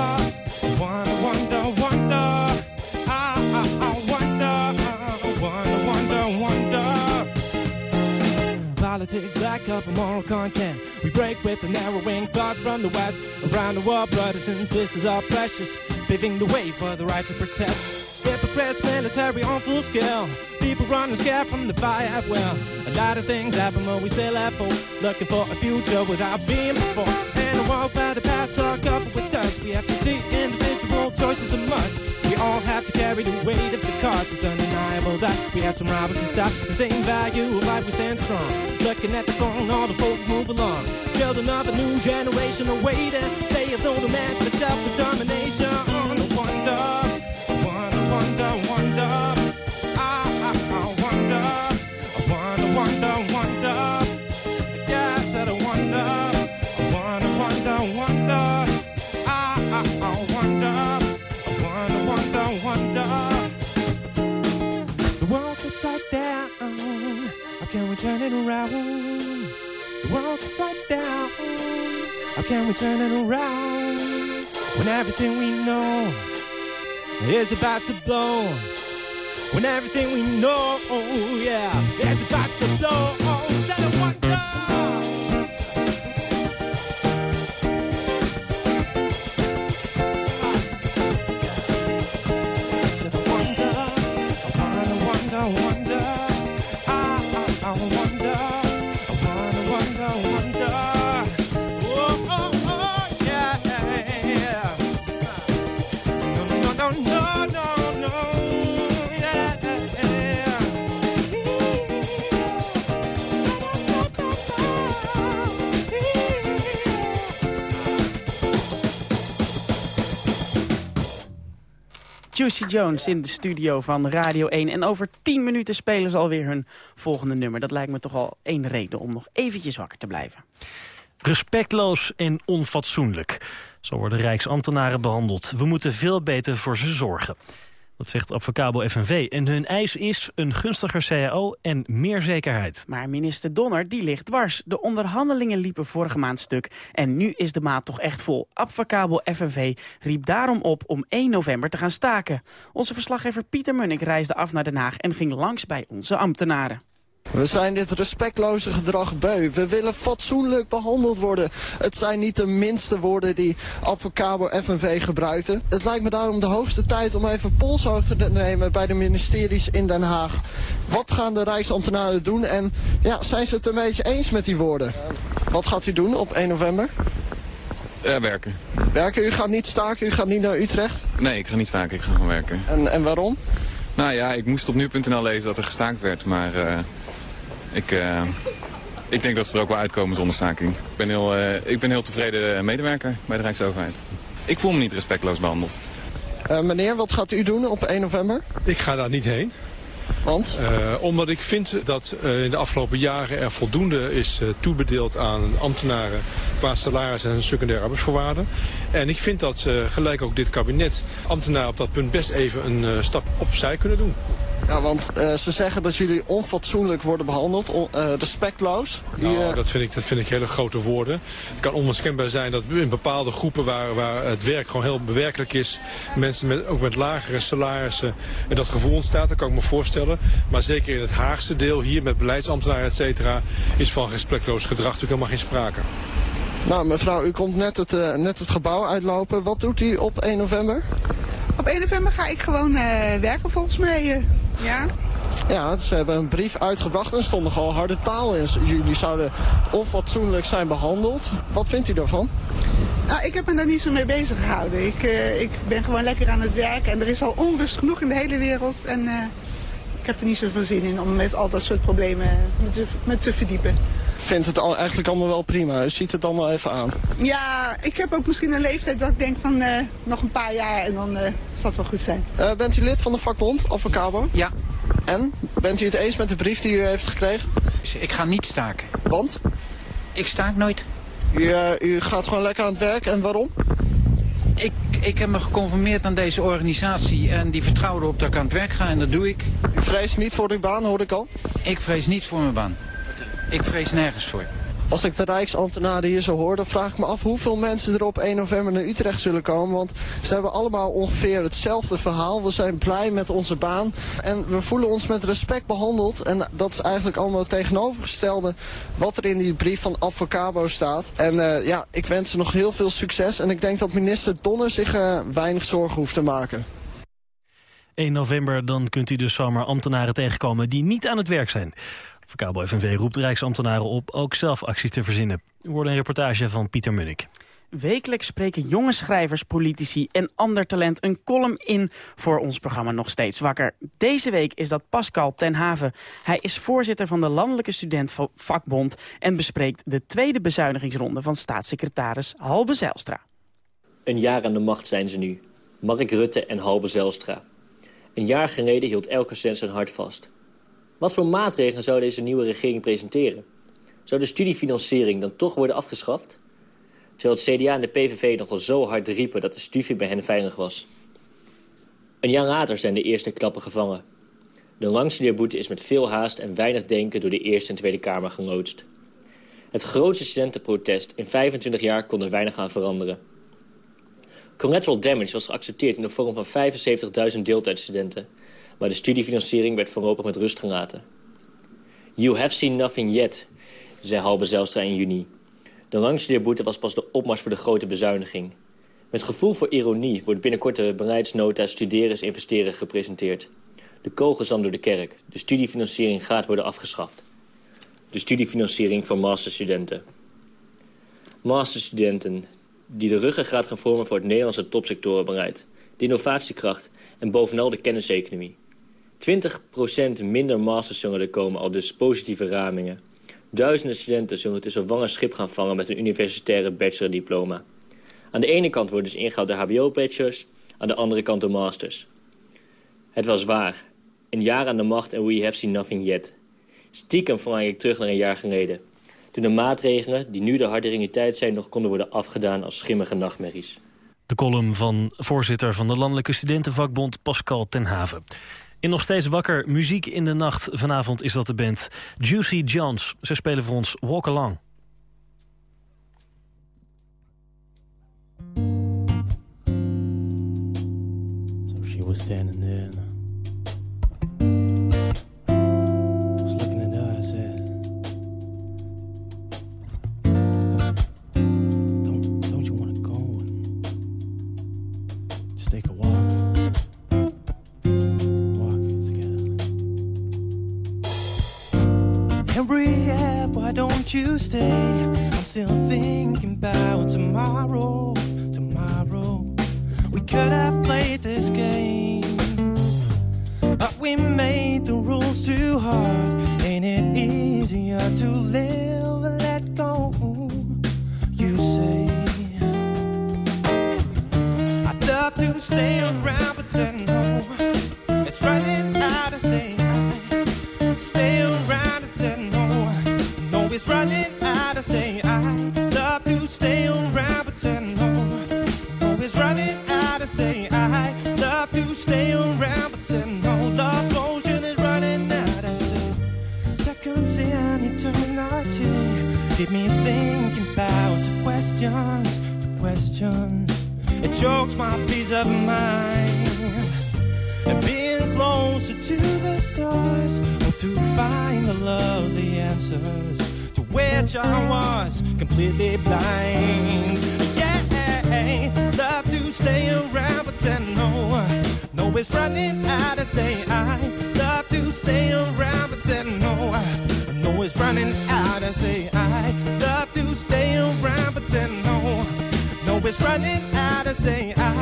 wonder, wonder, wonder. I, I, I wonder, wonder, wonder, wonder. Politics lack of moral content. Break with the narrowing thoughts from the west. Around the world, brothers and sisters are precious, paving the way for the right to protest. Hypocrites, military on full scale. People running scared from the fire. Well, a lot of things happen, but we still have hope. Looking for a future without being before. And a world where the paths are covered with dust. We have to see individual choices a must. All have to carry the weight of the cost. It's undeniable that we have some rivals to stop. The same value of life we stand strong. Looking at the phone, all the folks move along. Children of a new generation are waiting. They have no demands for self-determination. Oh, no wonder, wonder, it around? The world's upside down. How can we turn it around? When everything we know is about to blow. When everything we know, Oh yeah, is about to blow. Juicy Jones in de studio van Radio 1. En over 10 minuten spelen ze alweer hun volgende nummer. Dat lijkt me toch al één reden om nog eventjes wakker te blijven. Respectloos en onfatsoenlijk. Zo worden rijksambtenaren behandeld. We moeten veel beter voor ze zorgen. Dat zegt Advocabo FNV. En hun eis is een gunstiger CAO en meer zekerheid. Maar minister Donner die ligt dwars. De onderhandelingen liepen vorige maand stuk. En nu is de maat toch echt vol. Abfacabo FNV riep daarom op om 1 november te gaan staken. Onze verslaggever Pieter Munnik reisde af naar Den Haag... en ging langs bij onze ambtenaren. We zijn dit respectloze gedrag beu. We willen fatsoenlijk behandeld worden. Het zijn niet de minste woorden die Advocabo FNV gebruikten. Het lijkt me daarom de hoogste tijd om even polshoogte te nemen bij de ministeries in Den Haag. Wat gaan de Rijksambtenaren doen en ja, zijn ze het een beetje eens met die woorden? Wat gaat u doen op 1 november? Ja, werken. Werken? U gaat niet staken? U gaat niet naar Utrecht? Nee, ik ga niet staken, ik ga gewoon werken. En, en waarom? Nou ja, ik moest op nu.nl lezen dat er gestaakt werd, maar eh, ik, eh, ik denk dat ze er ook wel uitkomen zonder staking. Ik ben heel, eh, ik ben heel tevreden medewerker bij de Rijksoverheid. Ik voel me niet respectloos behandeld. Eh, meneer, wat gaat u doen op 1 november? Ik ga daar niet heen. Want? Eh, omdat ik vind dat eh, in de afgelopen jaren er voldoende is eh, toebedeeld aan ambtenaren qua salaris en secundaire arbeidsvoorwaarden. En ik vind dat eh, gelijk ook dit kabinet ambtenaren op dat punt best even een eh, stap opzij kunnen doen. Ja, want eh, ze zeggen dat jullie onfatsoenlijk worden behandeld, on- eh, respectloos. U, Nou, dat, vind ik, dat vind ik hele grote woorden. Het kan onmiskenbaar zijn dat in bepaalde groepen waar, waar het werk gewoon heel bewerkelijk is, mensen met, ook met lagere salarissen, en dat gevoel ontstaat, dat kan ik me voorstellen. Maar zeker in het Haagse deel, hier met beleidsambtenaren, et cetera, is van respectloos gedrag natuurlijk helemaal geen sprake. Nou, mevrouw, u komt net het, eh, net het gebouw uitlopen. Wat doet u op 1 november? Op 1 november ga ik gewoon eh, werken volgens mij. Ja. Ja, ze hebben een brief uitgebracht en er stond nogal harde taal in. Jullie zouden onfatsoenlijk zijn behandeld. Wat vindt u daarvan? Nou, ik heb me daar niet zo mee bezig gehouden. Ik, eh, ik ben gewoon lekker aan het werk en er is al onrust genoeg in de hele wereld. En eh, ik heb er niet zoveel zin in om met al dat soort problemen me te, me te verdiepen. Vindt het al, eigenlijk allemaal wel prima. U ziet het allemaal even aan. Ja, ik heb ook misschien een leeftijd dat ik denk van eh, nog een paar jaar en dan eh, zal het wel goed zijn. Eh, bent u lid van de vakbond, Avocabo? Ja. En? Bent u het eens met de brief die u heeft gekregen? Ik ga niet staken. Want? Ik staak nooit. U, u gaat gewoon lekker aan het werk en waarom? Ik, ik heb me geconformeerd aan deze organisatie en die vertrouwde op dat ik aan het werk ga en dat doe ik. U vreest niet voor uw baan, hoor ik al? Ik vrees niet voor mijn baan. Ik vrees nergens voor. Als ik de Rijksambtenaren hier zo hoor, dan vraag ik me af hoeveel mensen er op 1 november naar Utrecht zullen komen. Want ze hebben allemaal ongeveer hetzelfde verhaal. We zijn blij met onze baan en we voelen ons met respect behandeld. En dat is eigenlijk allemaal het tegenovergestelde wat er in die brief van Advocabo staat. En eh, ja, ik wens ze nog heel veel succes. En ik denk dat minister Donner zich eh, weinig zorgen hoeft te maken. 1 november, dan kunt u dus zomaar ambtenaren tegenkomen die niet aan het werk zijn. Verkabo FNV roept de Rijksambtenaren op ook zelf acties te verzinnen. U hoort een reportage van Pieter Munnik. Wekelijks spreken jonge schrijvers, politici en ander talent een column in voor ons programma Nog Steeds Wakker. Deze week is dat Pascal ten Haven. Hij is voorzitter van de Landelijke Studentvakbond en bespreekt de tweede bezuinigingsronde van staatssecretaris Halbe Zijlstra. Een jaar aan de macht zijn ze nu. Mark Rutte en Halbe Zijlstra. Een jaar geleden hield elke cent zijn hart vast. Wat voor maatregelen zou deze nieuwe regering presenteren? Zou de studiefinanciering dan toch worden afgeschaft? Terwijl het CDA en de PVV nogal zo hard riepen dat de studie bij hen veilig was. Een jaar later zijn de eerste klappen gevangen. De langstudeerboete is met veel haast en weinig denken door de Eerste en Tweede Kamer geloodst. Het grootste studentenprotest in 25 jaar kon er weinig aan veranderen. Collateral damage was geaccepteerd in de vorm van 75.000 deeltijdstudenten, maar de studiefinanciering werd voorlopig met rust gelaten. You have seen nothing yet, zei Halbe Zijlstra in juni. De langstudeerboete was pas de opmars voor de grote bezuiniging. Met gevoel voor ironie wordt binnenkort de beleidsnota Studeren is investeren gepresenteerd. De kogel zand door de kerk. De studiefinanciering gaat worden afgeschaft. De studiefinanciering voor masterstudenten. Masterstudenten die de ruggengraat gaan vormen voor het Nederlandse topsectorenbeleid. De innovatiekracht en bovenal de kenniseconomie. 20% minder masters er komen, al dus positieve ramingen. Duizenden studenten zullen tussen wang en schip gaan vangen met een universitaire bachelordiploma. Aan de ene kant worden dus ingehaald door hbo-bachelors, aan de andere kant door masters. Het was waar. Een jaar aan de macht en we have seen nothing yet. Stiekem verlang ik terug naar een jaar geleden. Toen de maatregelen, die nu de harde realiteit zijn... nog konden worden afgedaan als schimmige nachtmerries. De column van voorzitter van de Landelijke Studentenvakbond Pascal ten Haven. In nog steeds wakker muziek in de nacht. Vanavond is dat de band Juicy Jones. Ze spelen voor ons Walk Along. So she was standing there. Stay? I'm still thinking about tomorrow. Tomorrow, we could have played this game. But we made the rules too hard. Ain't it easier to live and let go? You say, I'd love to stay around, but then no, It chokes my peace of mind. And being closer to the stars, or to find the love, the answers to which I was completely blind. Yeah, love to stay around, but then no, no, it's running out of say. I love to stay around, but then no, no, it's running out of say. I love to stay around, but then no, no, it's running out say. I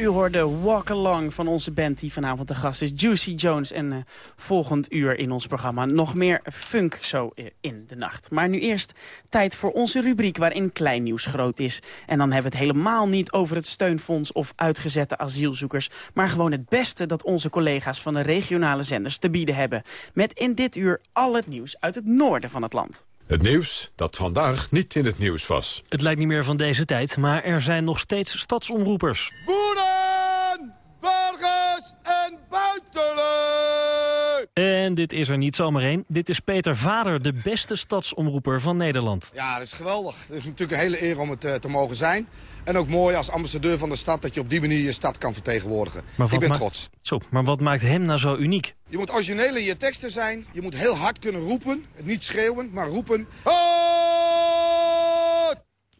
U hoorde Walk Along van onze band die vanavond de gast is. Juicy Jones. En eh, volgend uur in ons programma nog meer funk zo eh, in de nacht. Maar nu eerst tijd voor onze rubriek waarin klein nieuws groot is. En dan hebben we het helemaal niet over het steunfonds of uitgezette asielzoekers. Maar gewoon het beste dat onze collega's van de regionale zenders te bieden hebben. Met in dit uur al het nieuws uit het noorden van het land. Het nieuws dat vandaag niet in het nieuws was. Het lijkt niet meer van deze tijd, maar er zijn nog steeds stadsomroepers. Boeren, en buitenlui. En dit is er niet zomaar één. Dit is Peter Vader, de beste stadsomroeper van Nederland. Ja, dat is geweldig. Het is natuurlijk een hele eer om het eh, te mogen zijn. En ook mooi als ambassadeur van de stad dat je op die manier je stad kan vertegenwoordigen. Maar Ik ben maakt- trots. Zo, maar wat maakt hem nou zo uniek? Je moet origineel in je teksten zijn. Je moet heel hard kunnen roepen. Niet schreeuwen, maar roepen.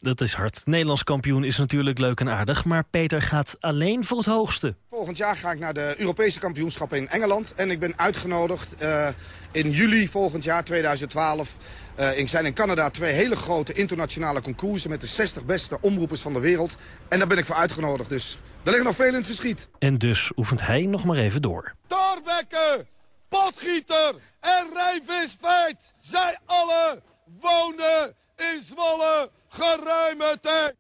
Dat is hard. Nederlands kampioen is natuurlijk leuk en aardig, maar Peter gaat alleen voor het hoogste. Volgend jaar ga ik naar de Europese kampioenschappen in Engeland. En ik ben uitgenodigd eh, in juli volgend jaar, 2012. Eh ik zijn in Canada twee hele grote internationale concoursen... met de 60 beste omroepers van de wereld. En daar ben ik voor uitgenodigd. Dus er ligt nog veel in het verschiet. En dus oefent hij nog maar even door. Torbekke, potgieter en rijvisfeit. Zij alle wonen in Zwolle geruime tijd.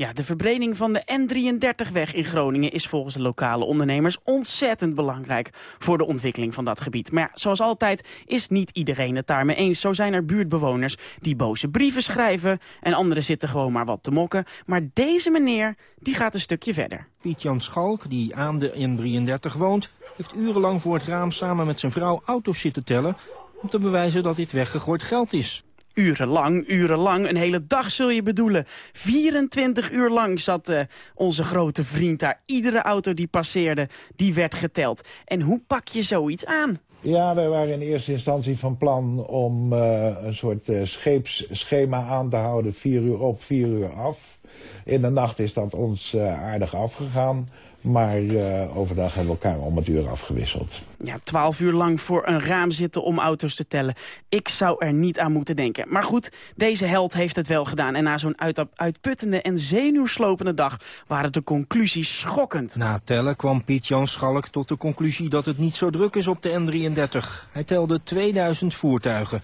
Ja, de verbreding van de N33-weg in Groningen is volgens de lokale ondernemers ontzettend belangrijk voor de ontwikkeling van dat gebied. Maar ja, zoals altijd is niet iedereen het daarmee eens. Zo zijn er buurtbewoners die boze brieven schrijven en anderen zitten gewoon maar wat te mokken. Maar deze meneer, die gaat een stukje verder. Piet-Jan Schalk, die aan de N33 woont, heeft urenlang voor het raam samen met zijn vrouw auto's zitten tellen om te bewijzen dat dit weggegooid geld is. Urenlang, urenlang, een hele dag zul je bedoelen. 24 uur lang zat uh, onze grote vriend daar. Iedere auto die passeerde, die werd geteld. En hoe pak je zoiets aan? Ja, wij waren in eerste instantie van plan om uh, een soort uh, scheepsschema aan te houden. Vier uur op, vier uur af. In de nacht is dat ons aardig afgegaan. Maar uh, overdag hebben we elkaar om het uur afgewisseld. Ja, twaalf uur lang voor een raam zitten om auto's te tellen. Ik zou er niet aan moeten denken. Maar goed, deze held heeft het wel gedaan. En na zo'n uit, uitputtende en zenuwslopende dag waren de conclusies schokkend. Na tellen kwam Piet Jan Schalk tot de conclusie dat het niet zo druk is op de N33. Hij telde 2000 voertuigen.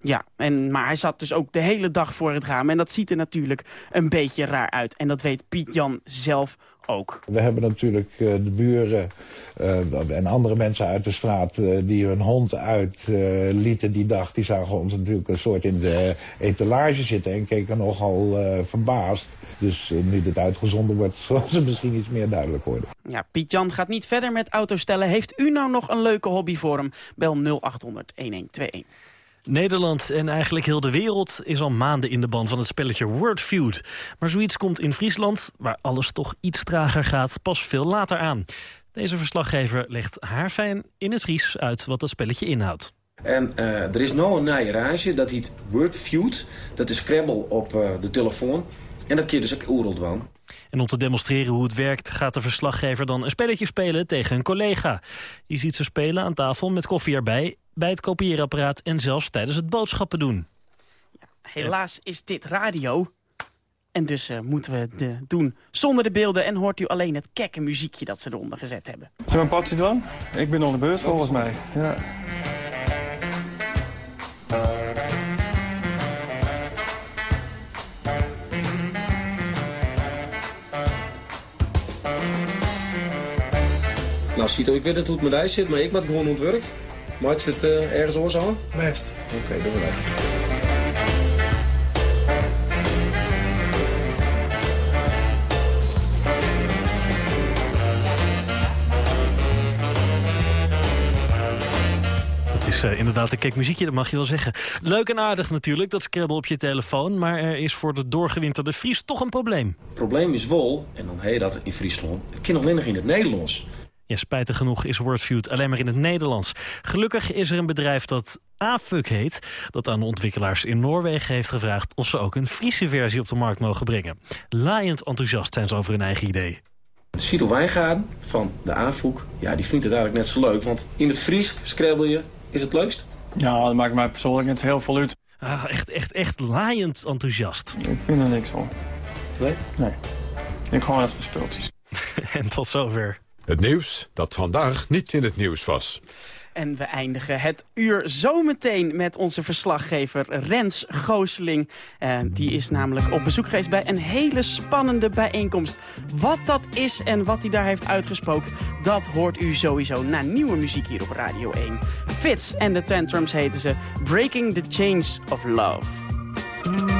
Ja, en, maar hij zat dus ook de hele dag voor het raam. En dat ziet er natuurlijk een beetje raar uit. En dat weet Piet Jan zelf ook. We hebben natuurlijk uh, de buren uh, en andere mensen uit de straat uh, die hun hond uitlieten die dag. Die zagen ons natuurlijk een soort in de etalage zitten en keken nogal verbaasd. Dus nu dit uitgezonden wordt, zal ze misschien iets meer duidelijk worden. Ja, Piet-Jan gaat niet verder met auto's stellen. Heeft u nou nog een leuke hobby voor hem? Bel 0800 1121. Nederland en eigenlijk heel de wereld is al maanden in de ban van het spelletje Word Feud. Maar zoiets komt in Friesland, waar alles toch iets trager gaat, pas veel later aan. Deze verslaggever legt haar fijn in het Fries uit wat dat spelletje inhoudt. En uh, er is nou een nieuwe rage, dat heet Word Feud. Dat is Scrabble op uh, de telefoon. En dat je dus ook oereld van. En om te demonstreren hoe het werkt gaat de verslaggever dan een spelletje spelen tegen een collega. Je ziet ze spelen aan tafel met koffie erbij bij het kopieerapparaat en zelfs tijdens het boodschappen doen. Ja, helaas is dit radio. En dus uh, moeten we het doen zonder de beelden en hoort u alleen het kekke muziekje dat ze eronder gezet hebben. Zullen we een pakje dan? Ik ben op de beurt volgens mij. Ja. Nou, Sito, ik weet dat hoe het met mij zit, maar ik maak gewoon ontwerp. Maakt het uh, ergens oors aan? Best. Oké, okay, doen we dat. is uh, inderdaad een kek muziekje, dat mag je wel zeggen. Leuk en aardig natuurlijk, dat Scrabble op je telefoon. Maar er is voor de doorgewinterde Fries toch een probleem. Het probleem is wol, en dan heet dat in Friesland, het kind alleen nog in het Nederlands. Ja, spijtig genoeg is Wordfeud alleen maar in het Nederlands. Gelukkig is er een bedrijf dat AFUK heet... dat aan de ontwikkelaars in Noorwegen heeft gevraagd... of ze ook een Friese versie op de markt mogen brengen. Laaiend enthousiast zijn ze over hun eigen idee. Cito Wijngaarden van de AFUK, ja, die vindt het eigenlijk net zo leuk. Want in het Fries scrabbel je, is het leukst? Ja, dat maakt mij persoonlijk net heel veel uit. Ah, echt, echt, echt laaiend enthousiast. Ik vind er niks van. Nee? Nee. Ik gewoon net voor speeltjes. en tot zover. Het nieuws dat vandaag niet in het nieuws was. En we eindigen het uur zometeen met onze verslaggever Rens Gooseling. Uh, die is namelijk op bezoek geweest bij een hele spannende bijeenkomst. Wat dat is en wat hij daar heeft uitgesproken, dat hoort u sowieso na nieuwe muziek hier op Radio 1. Fits en de Tantrums heten ze Breaking the Chains of Love.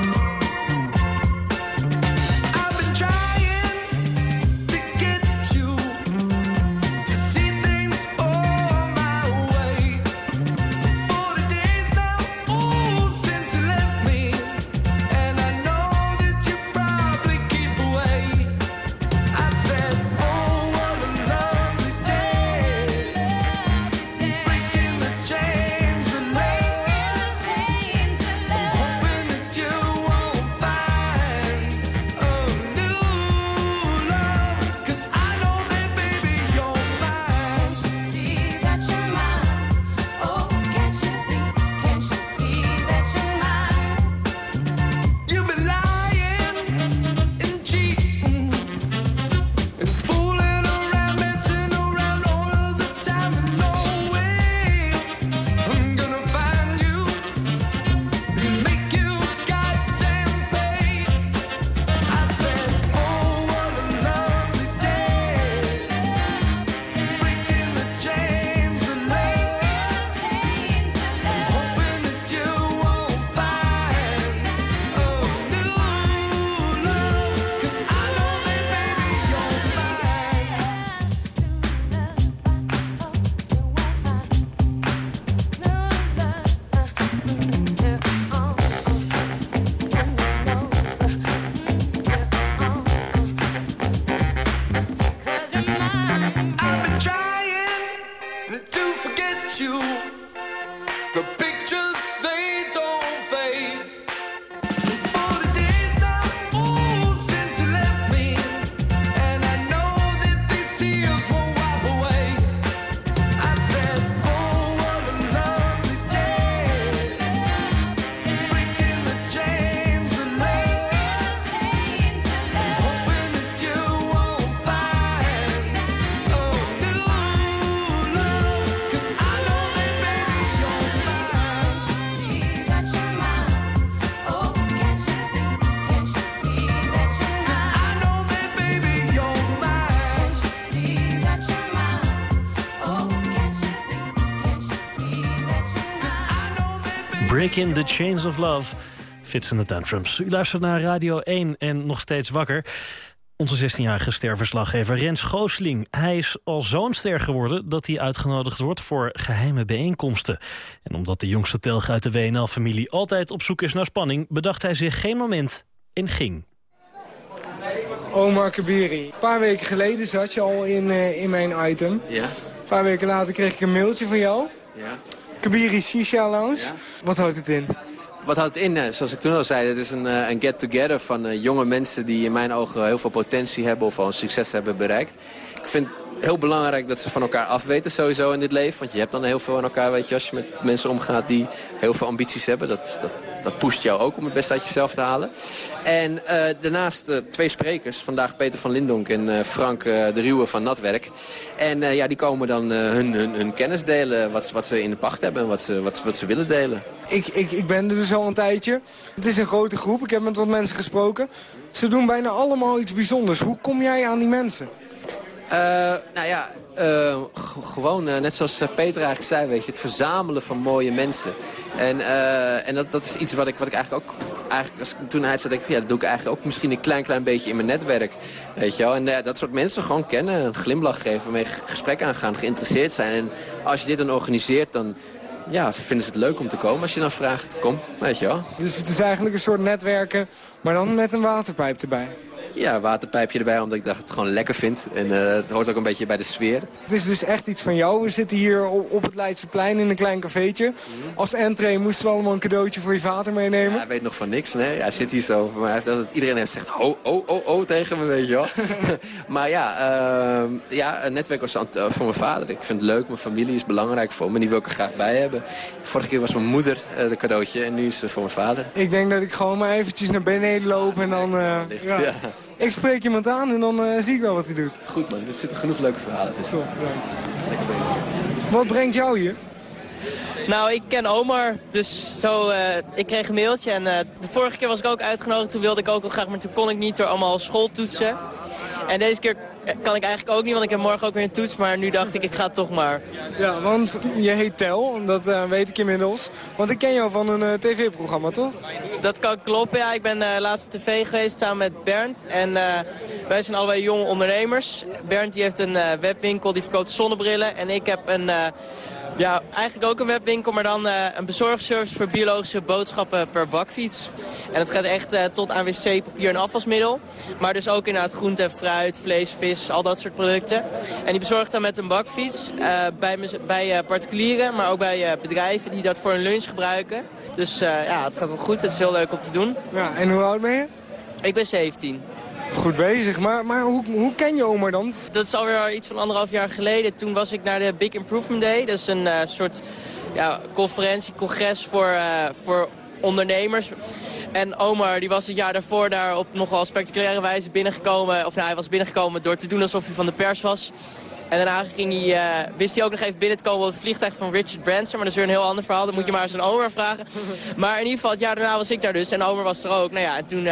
Breaking the Chains of Love. Fits in the Tantrums. U luistert naar Radio 1 en nog steeds wakker. Onze 16-jarige sterverslaggever Rens Goosling. Hij is al zo'n ster geworden dat hij uitgenodigd wordt voor geheime bijeenkomsten. En omdat de jongste telg uit de WNL-familie altijd op zoek is naar spanning... bedacht hij zich geen moment en ging. Omar Kabiri. Een paar weken geleden zat je al in, eh, in mijn item. Ja. Een paar weken later kreeg ik een mailtje van jou. Ja. Kabiri Shisha Lounge. Wat houdt het in? Wat houdt het in? Eh, Zoals ik toen al zei, het is een, eh, een get-together van eh, jonge mensen die in mijn ogen heel veel potentie hebben of al een succes hebben bereikt. Ik vind het heel belangrijk dat ze van elkaar afweten sowieso in dit leven. Want je hebt dan heel veel aan elkaar, weet je, als je met mensen omgaat die heel veel ambities hebben. Dat, dat, dat pusht jou ook om het beste uit jezelf te halen. En eh, daarnaast eh, twee sprekers. Vandaag Peter van Lindonk en eh, Frank de Ruwe van Natwerk. En ja, die komen dan hun, hun, hun kennis delen. Wat, wat ze in de pacht hebben en wat ze, wat, wat ze willen delen. Ik, ik, ik ben er dus al een tijdje. Het is een grote groep. Ik heb met wat mensen gesproken. Ze doen bijna allemaal iets bijzonders. Hoe kom jij aan die mensen? Eh, nou ja, eh, gewoon eh, net zoals Peter eigenlijk zei, weet je, het verzamelen van mooie mensen. En, en dat, dat is iets wat ik, wat ik eigenlijk ook, eigenlijk als, toen hij zei, denk ik, ja, dat doe ik eigenlijk ook misschien een klein, klein beetje in mijn netwerk. Weet je wel, en dat soort mensen gewoon kennen, een glimlach geven, mee gesprek aangaan, geïnteresseerd zijn. En als je dit dan organiseert, dan ja, vinden ze het leuk om te komen. Als je dan vraagt, kom, weet je wel. Dus het is eigenlijk een soort netwerken, maar dan met een waterpijp erbij. Ja, waterpijpje erbij, omdat ik dat het gewoon lekker vind. En eh, het hoort ook een beetje bij de sfeer. Het is dus echt iets van jou. We zitten hier op, op het Leidseplein in een klein cafeetje. Als entree moesten we allemaal een cadeautje voor je vader meenemen. Hij weet nog van niks, nee. Hij zit hier zo. Maar hij heeft altijd, iedereen heeft gezegd, ho, oh, oh, oh tegen me, weet je wel. maar ja, ehm, ja, een netwerk was eh, voor mijn vader. Ik vind het leuk, mijn familie is belangrijk voor me. En die wil ik er graag bij hebben. Vorige keer was mijn moeder uh, de cadeautje en nu is het voor mijn vader. Ik denk dat ik gewoon maar eventjes naar beneden loop en dan... Ja. Ik spreek iemand aan en dan uh, zie ik wel wat hij doet. Goed man, er zitten genoeg leuke verhalen tussen. Top, Lekker bezig. Wat brengt jou hier? Nou, ik ken Omar, dus zo, uh, ik kreeg een mailtje en uh, de vorige keer was ik ook uitgenodigd. Toen wilde ik ook al graag, maar toen kon ik niet door allemaal schooltoetsen. En deze keer kan ik eigenlijk ook niet, want ik heb morgen ook weer een toets. Maar nu dacht ik, ik ga toch maar. Ja, want je heet Tel, dat uh, weet ik inmiddels. Want ik ken jou van een uh, tv-programma, toch? Dat kan kloppen, ja. Ik ben uh, laatst op tv geweest samen met Bernd. En wij zijn allebei jonge ondernemers. Bernd die heeft een webwinkel, die verkoopt zonnebrillen. En ik heb een... Ja, eigenlijk ook een webwinkel, maar dan uh, een bezorgservice voor biologische boodschappen per bakfiets. En dat gaat echt uh, tot aan wc-papier en afwasmiddel. Maar dus ook inderdaad groente, fruit, vlees, vis, al dat soort producten. En die bezorgt dan met een bakfiets uh, bij, bij particulieren, maar ook bij bedrijven die dat voor hun lunch gebruiken. Dus ja, het gaat wel goed. Het is heel leuk om te doen. Ja, en hoe oud ben je? Ik ben 17. Goed bezig, maar, maar hoe, hoe ken je Omar dan? Dat is alweer iets van anderhalf jaar geleden. Toen was ik naar de Big Improvement Day. Dat is een uh, soort ja, conferentie, congres voor, uh, voor ondernemers. En Omar die was het jaar daarvoor daar op nogal spectaculaire wijze binnengekomen. Of nou, hij was binnengekomen door te doen alsof hij van de pers was. En daarna ging hij, uh, wist hij ook nog even binnen te komen op het vliegtuig van Richard Branson. Maar dat is weer een heel ander verhaal. Dat moet je maar eens aan Omar vragen. Maar in ieder geval, het jaar daarna was ik daar dus. En Omar was er ook. Nou ja, en toen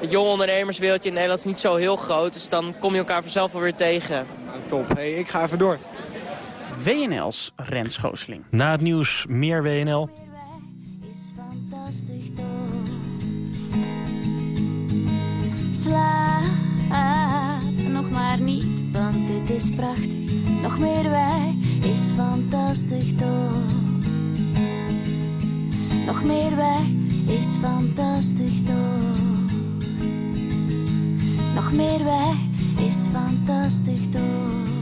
het jonge ondernemerswereldje in Nederland is niet zo heel groot. Dus dan kom je elkaar vanzelf wel weer tegen. Top. Hey, ik ga even door. WNL's Rens Schoosling. Na het nieuws meer WNL. Is fantastisch toch. Slaap nog maar niet, want dit is prachtig. Nog meer wij is fantastisch toch. Nog meer wij is fantastisch toch. Nog meer wij is fantastisch toch.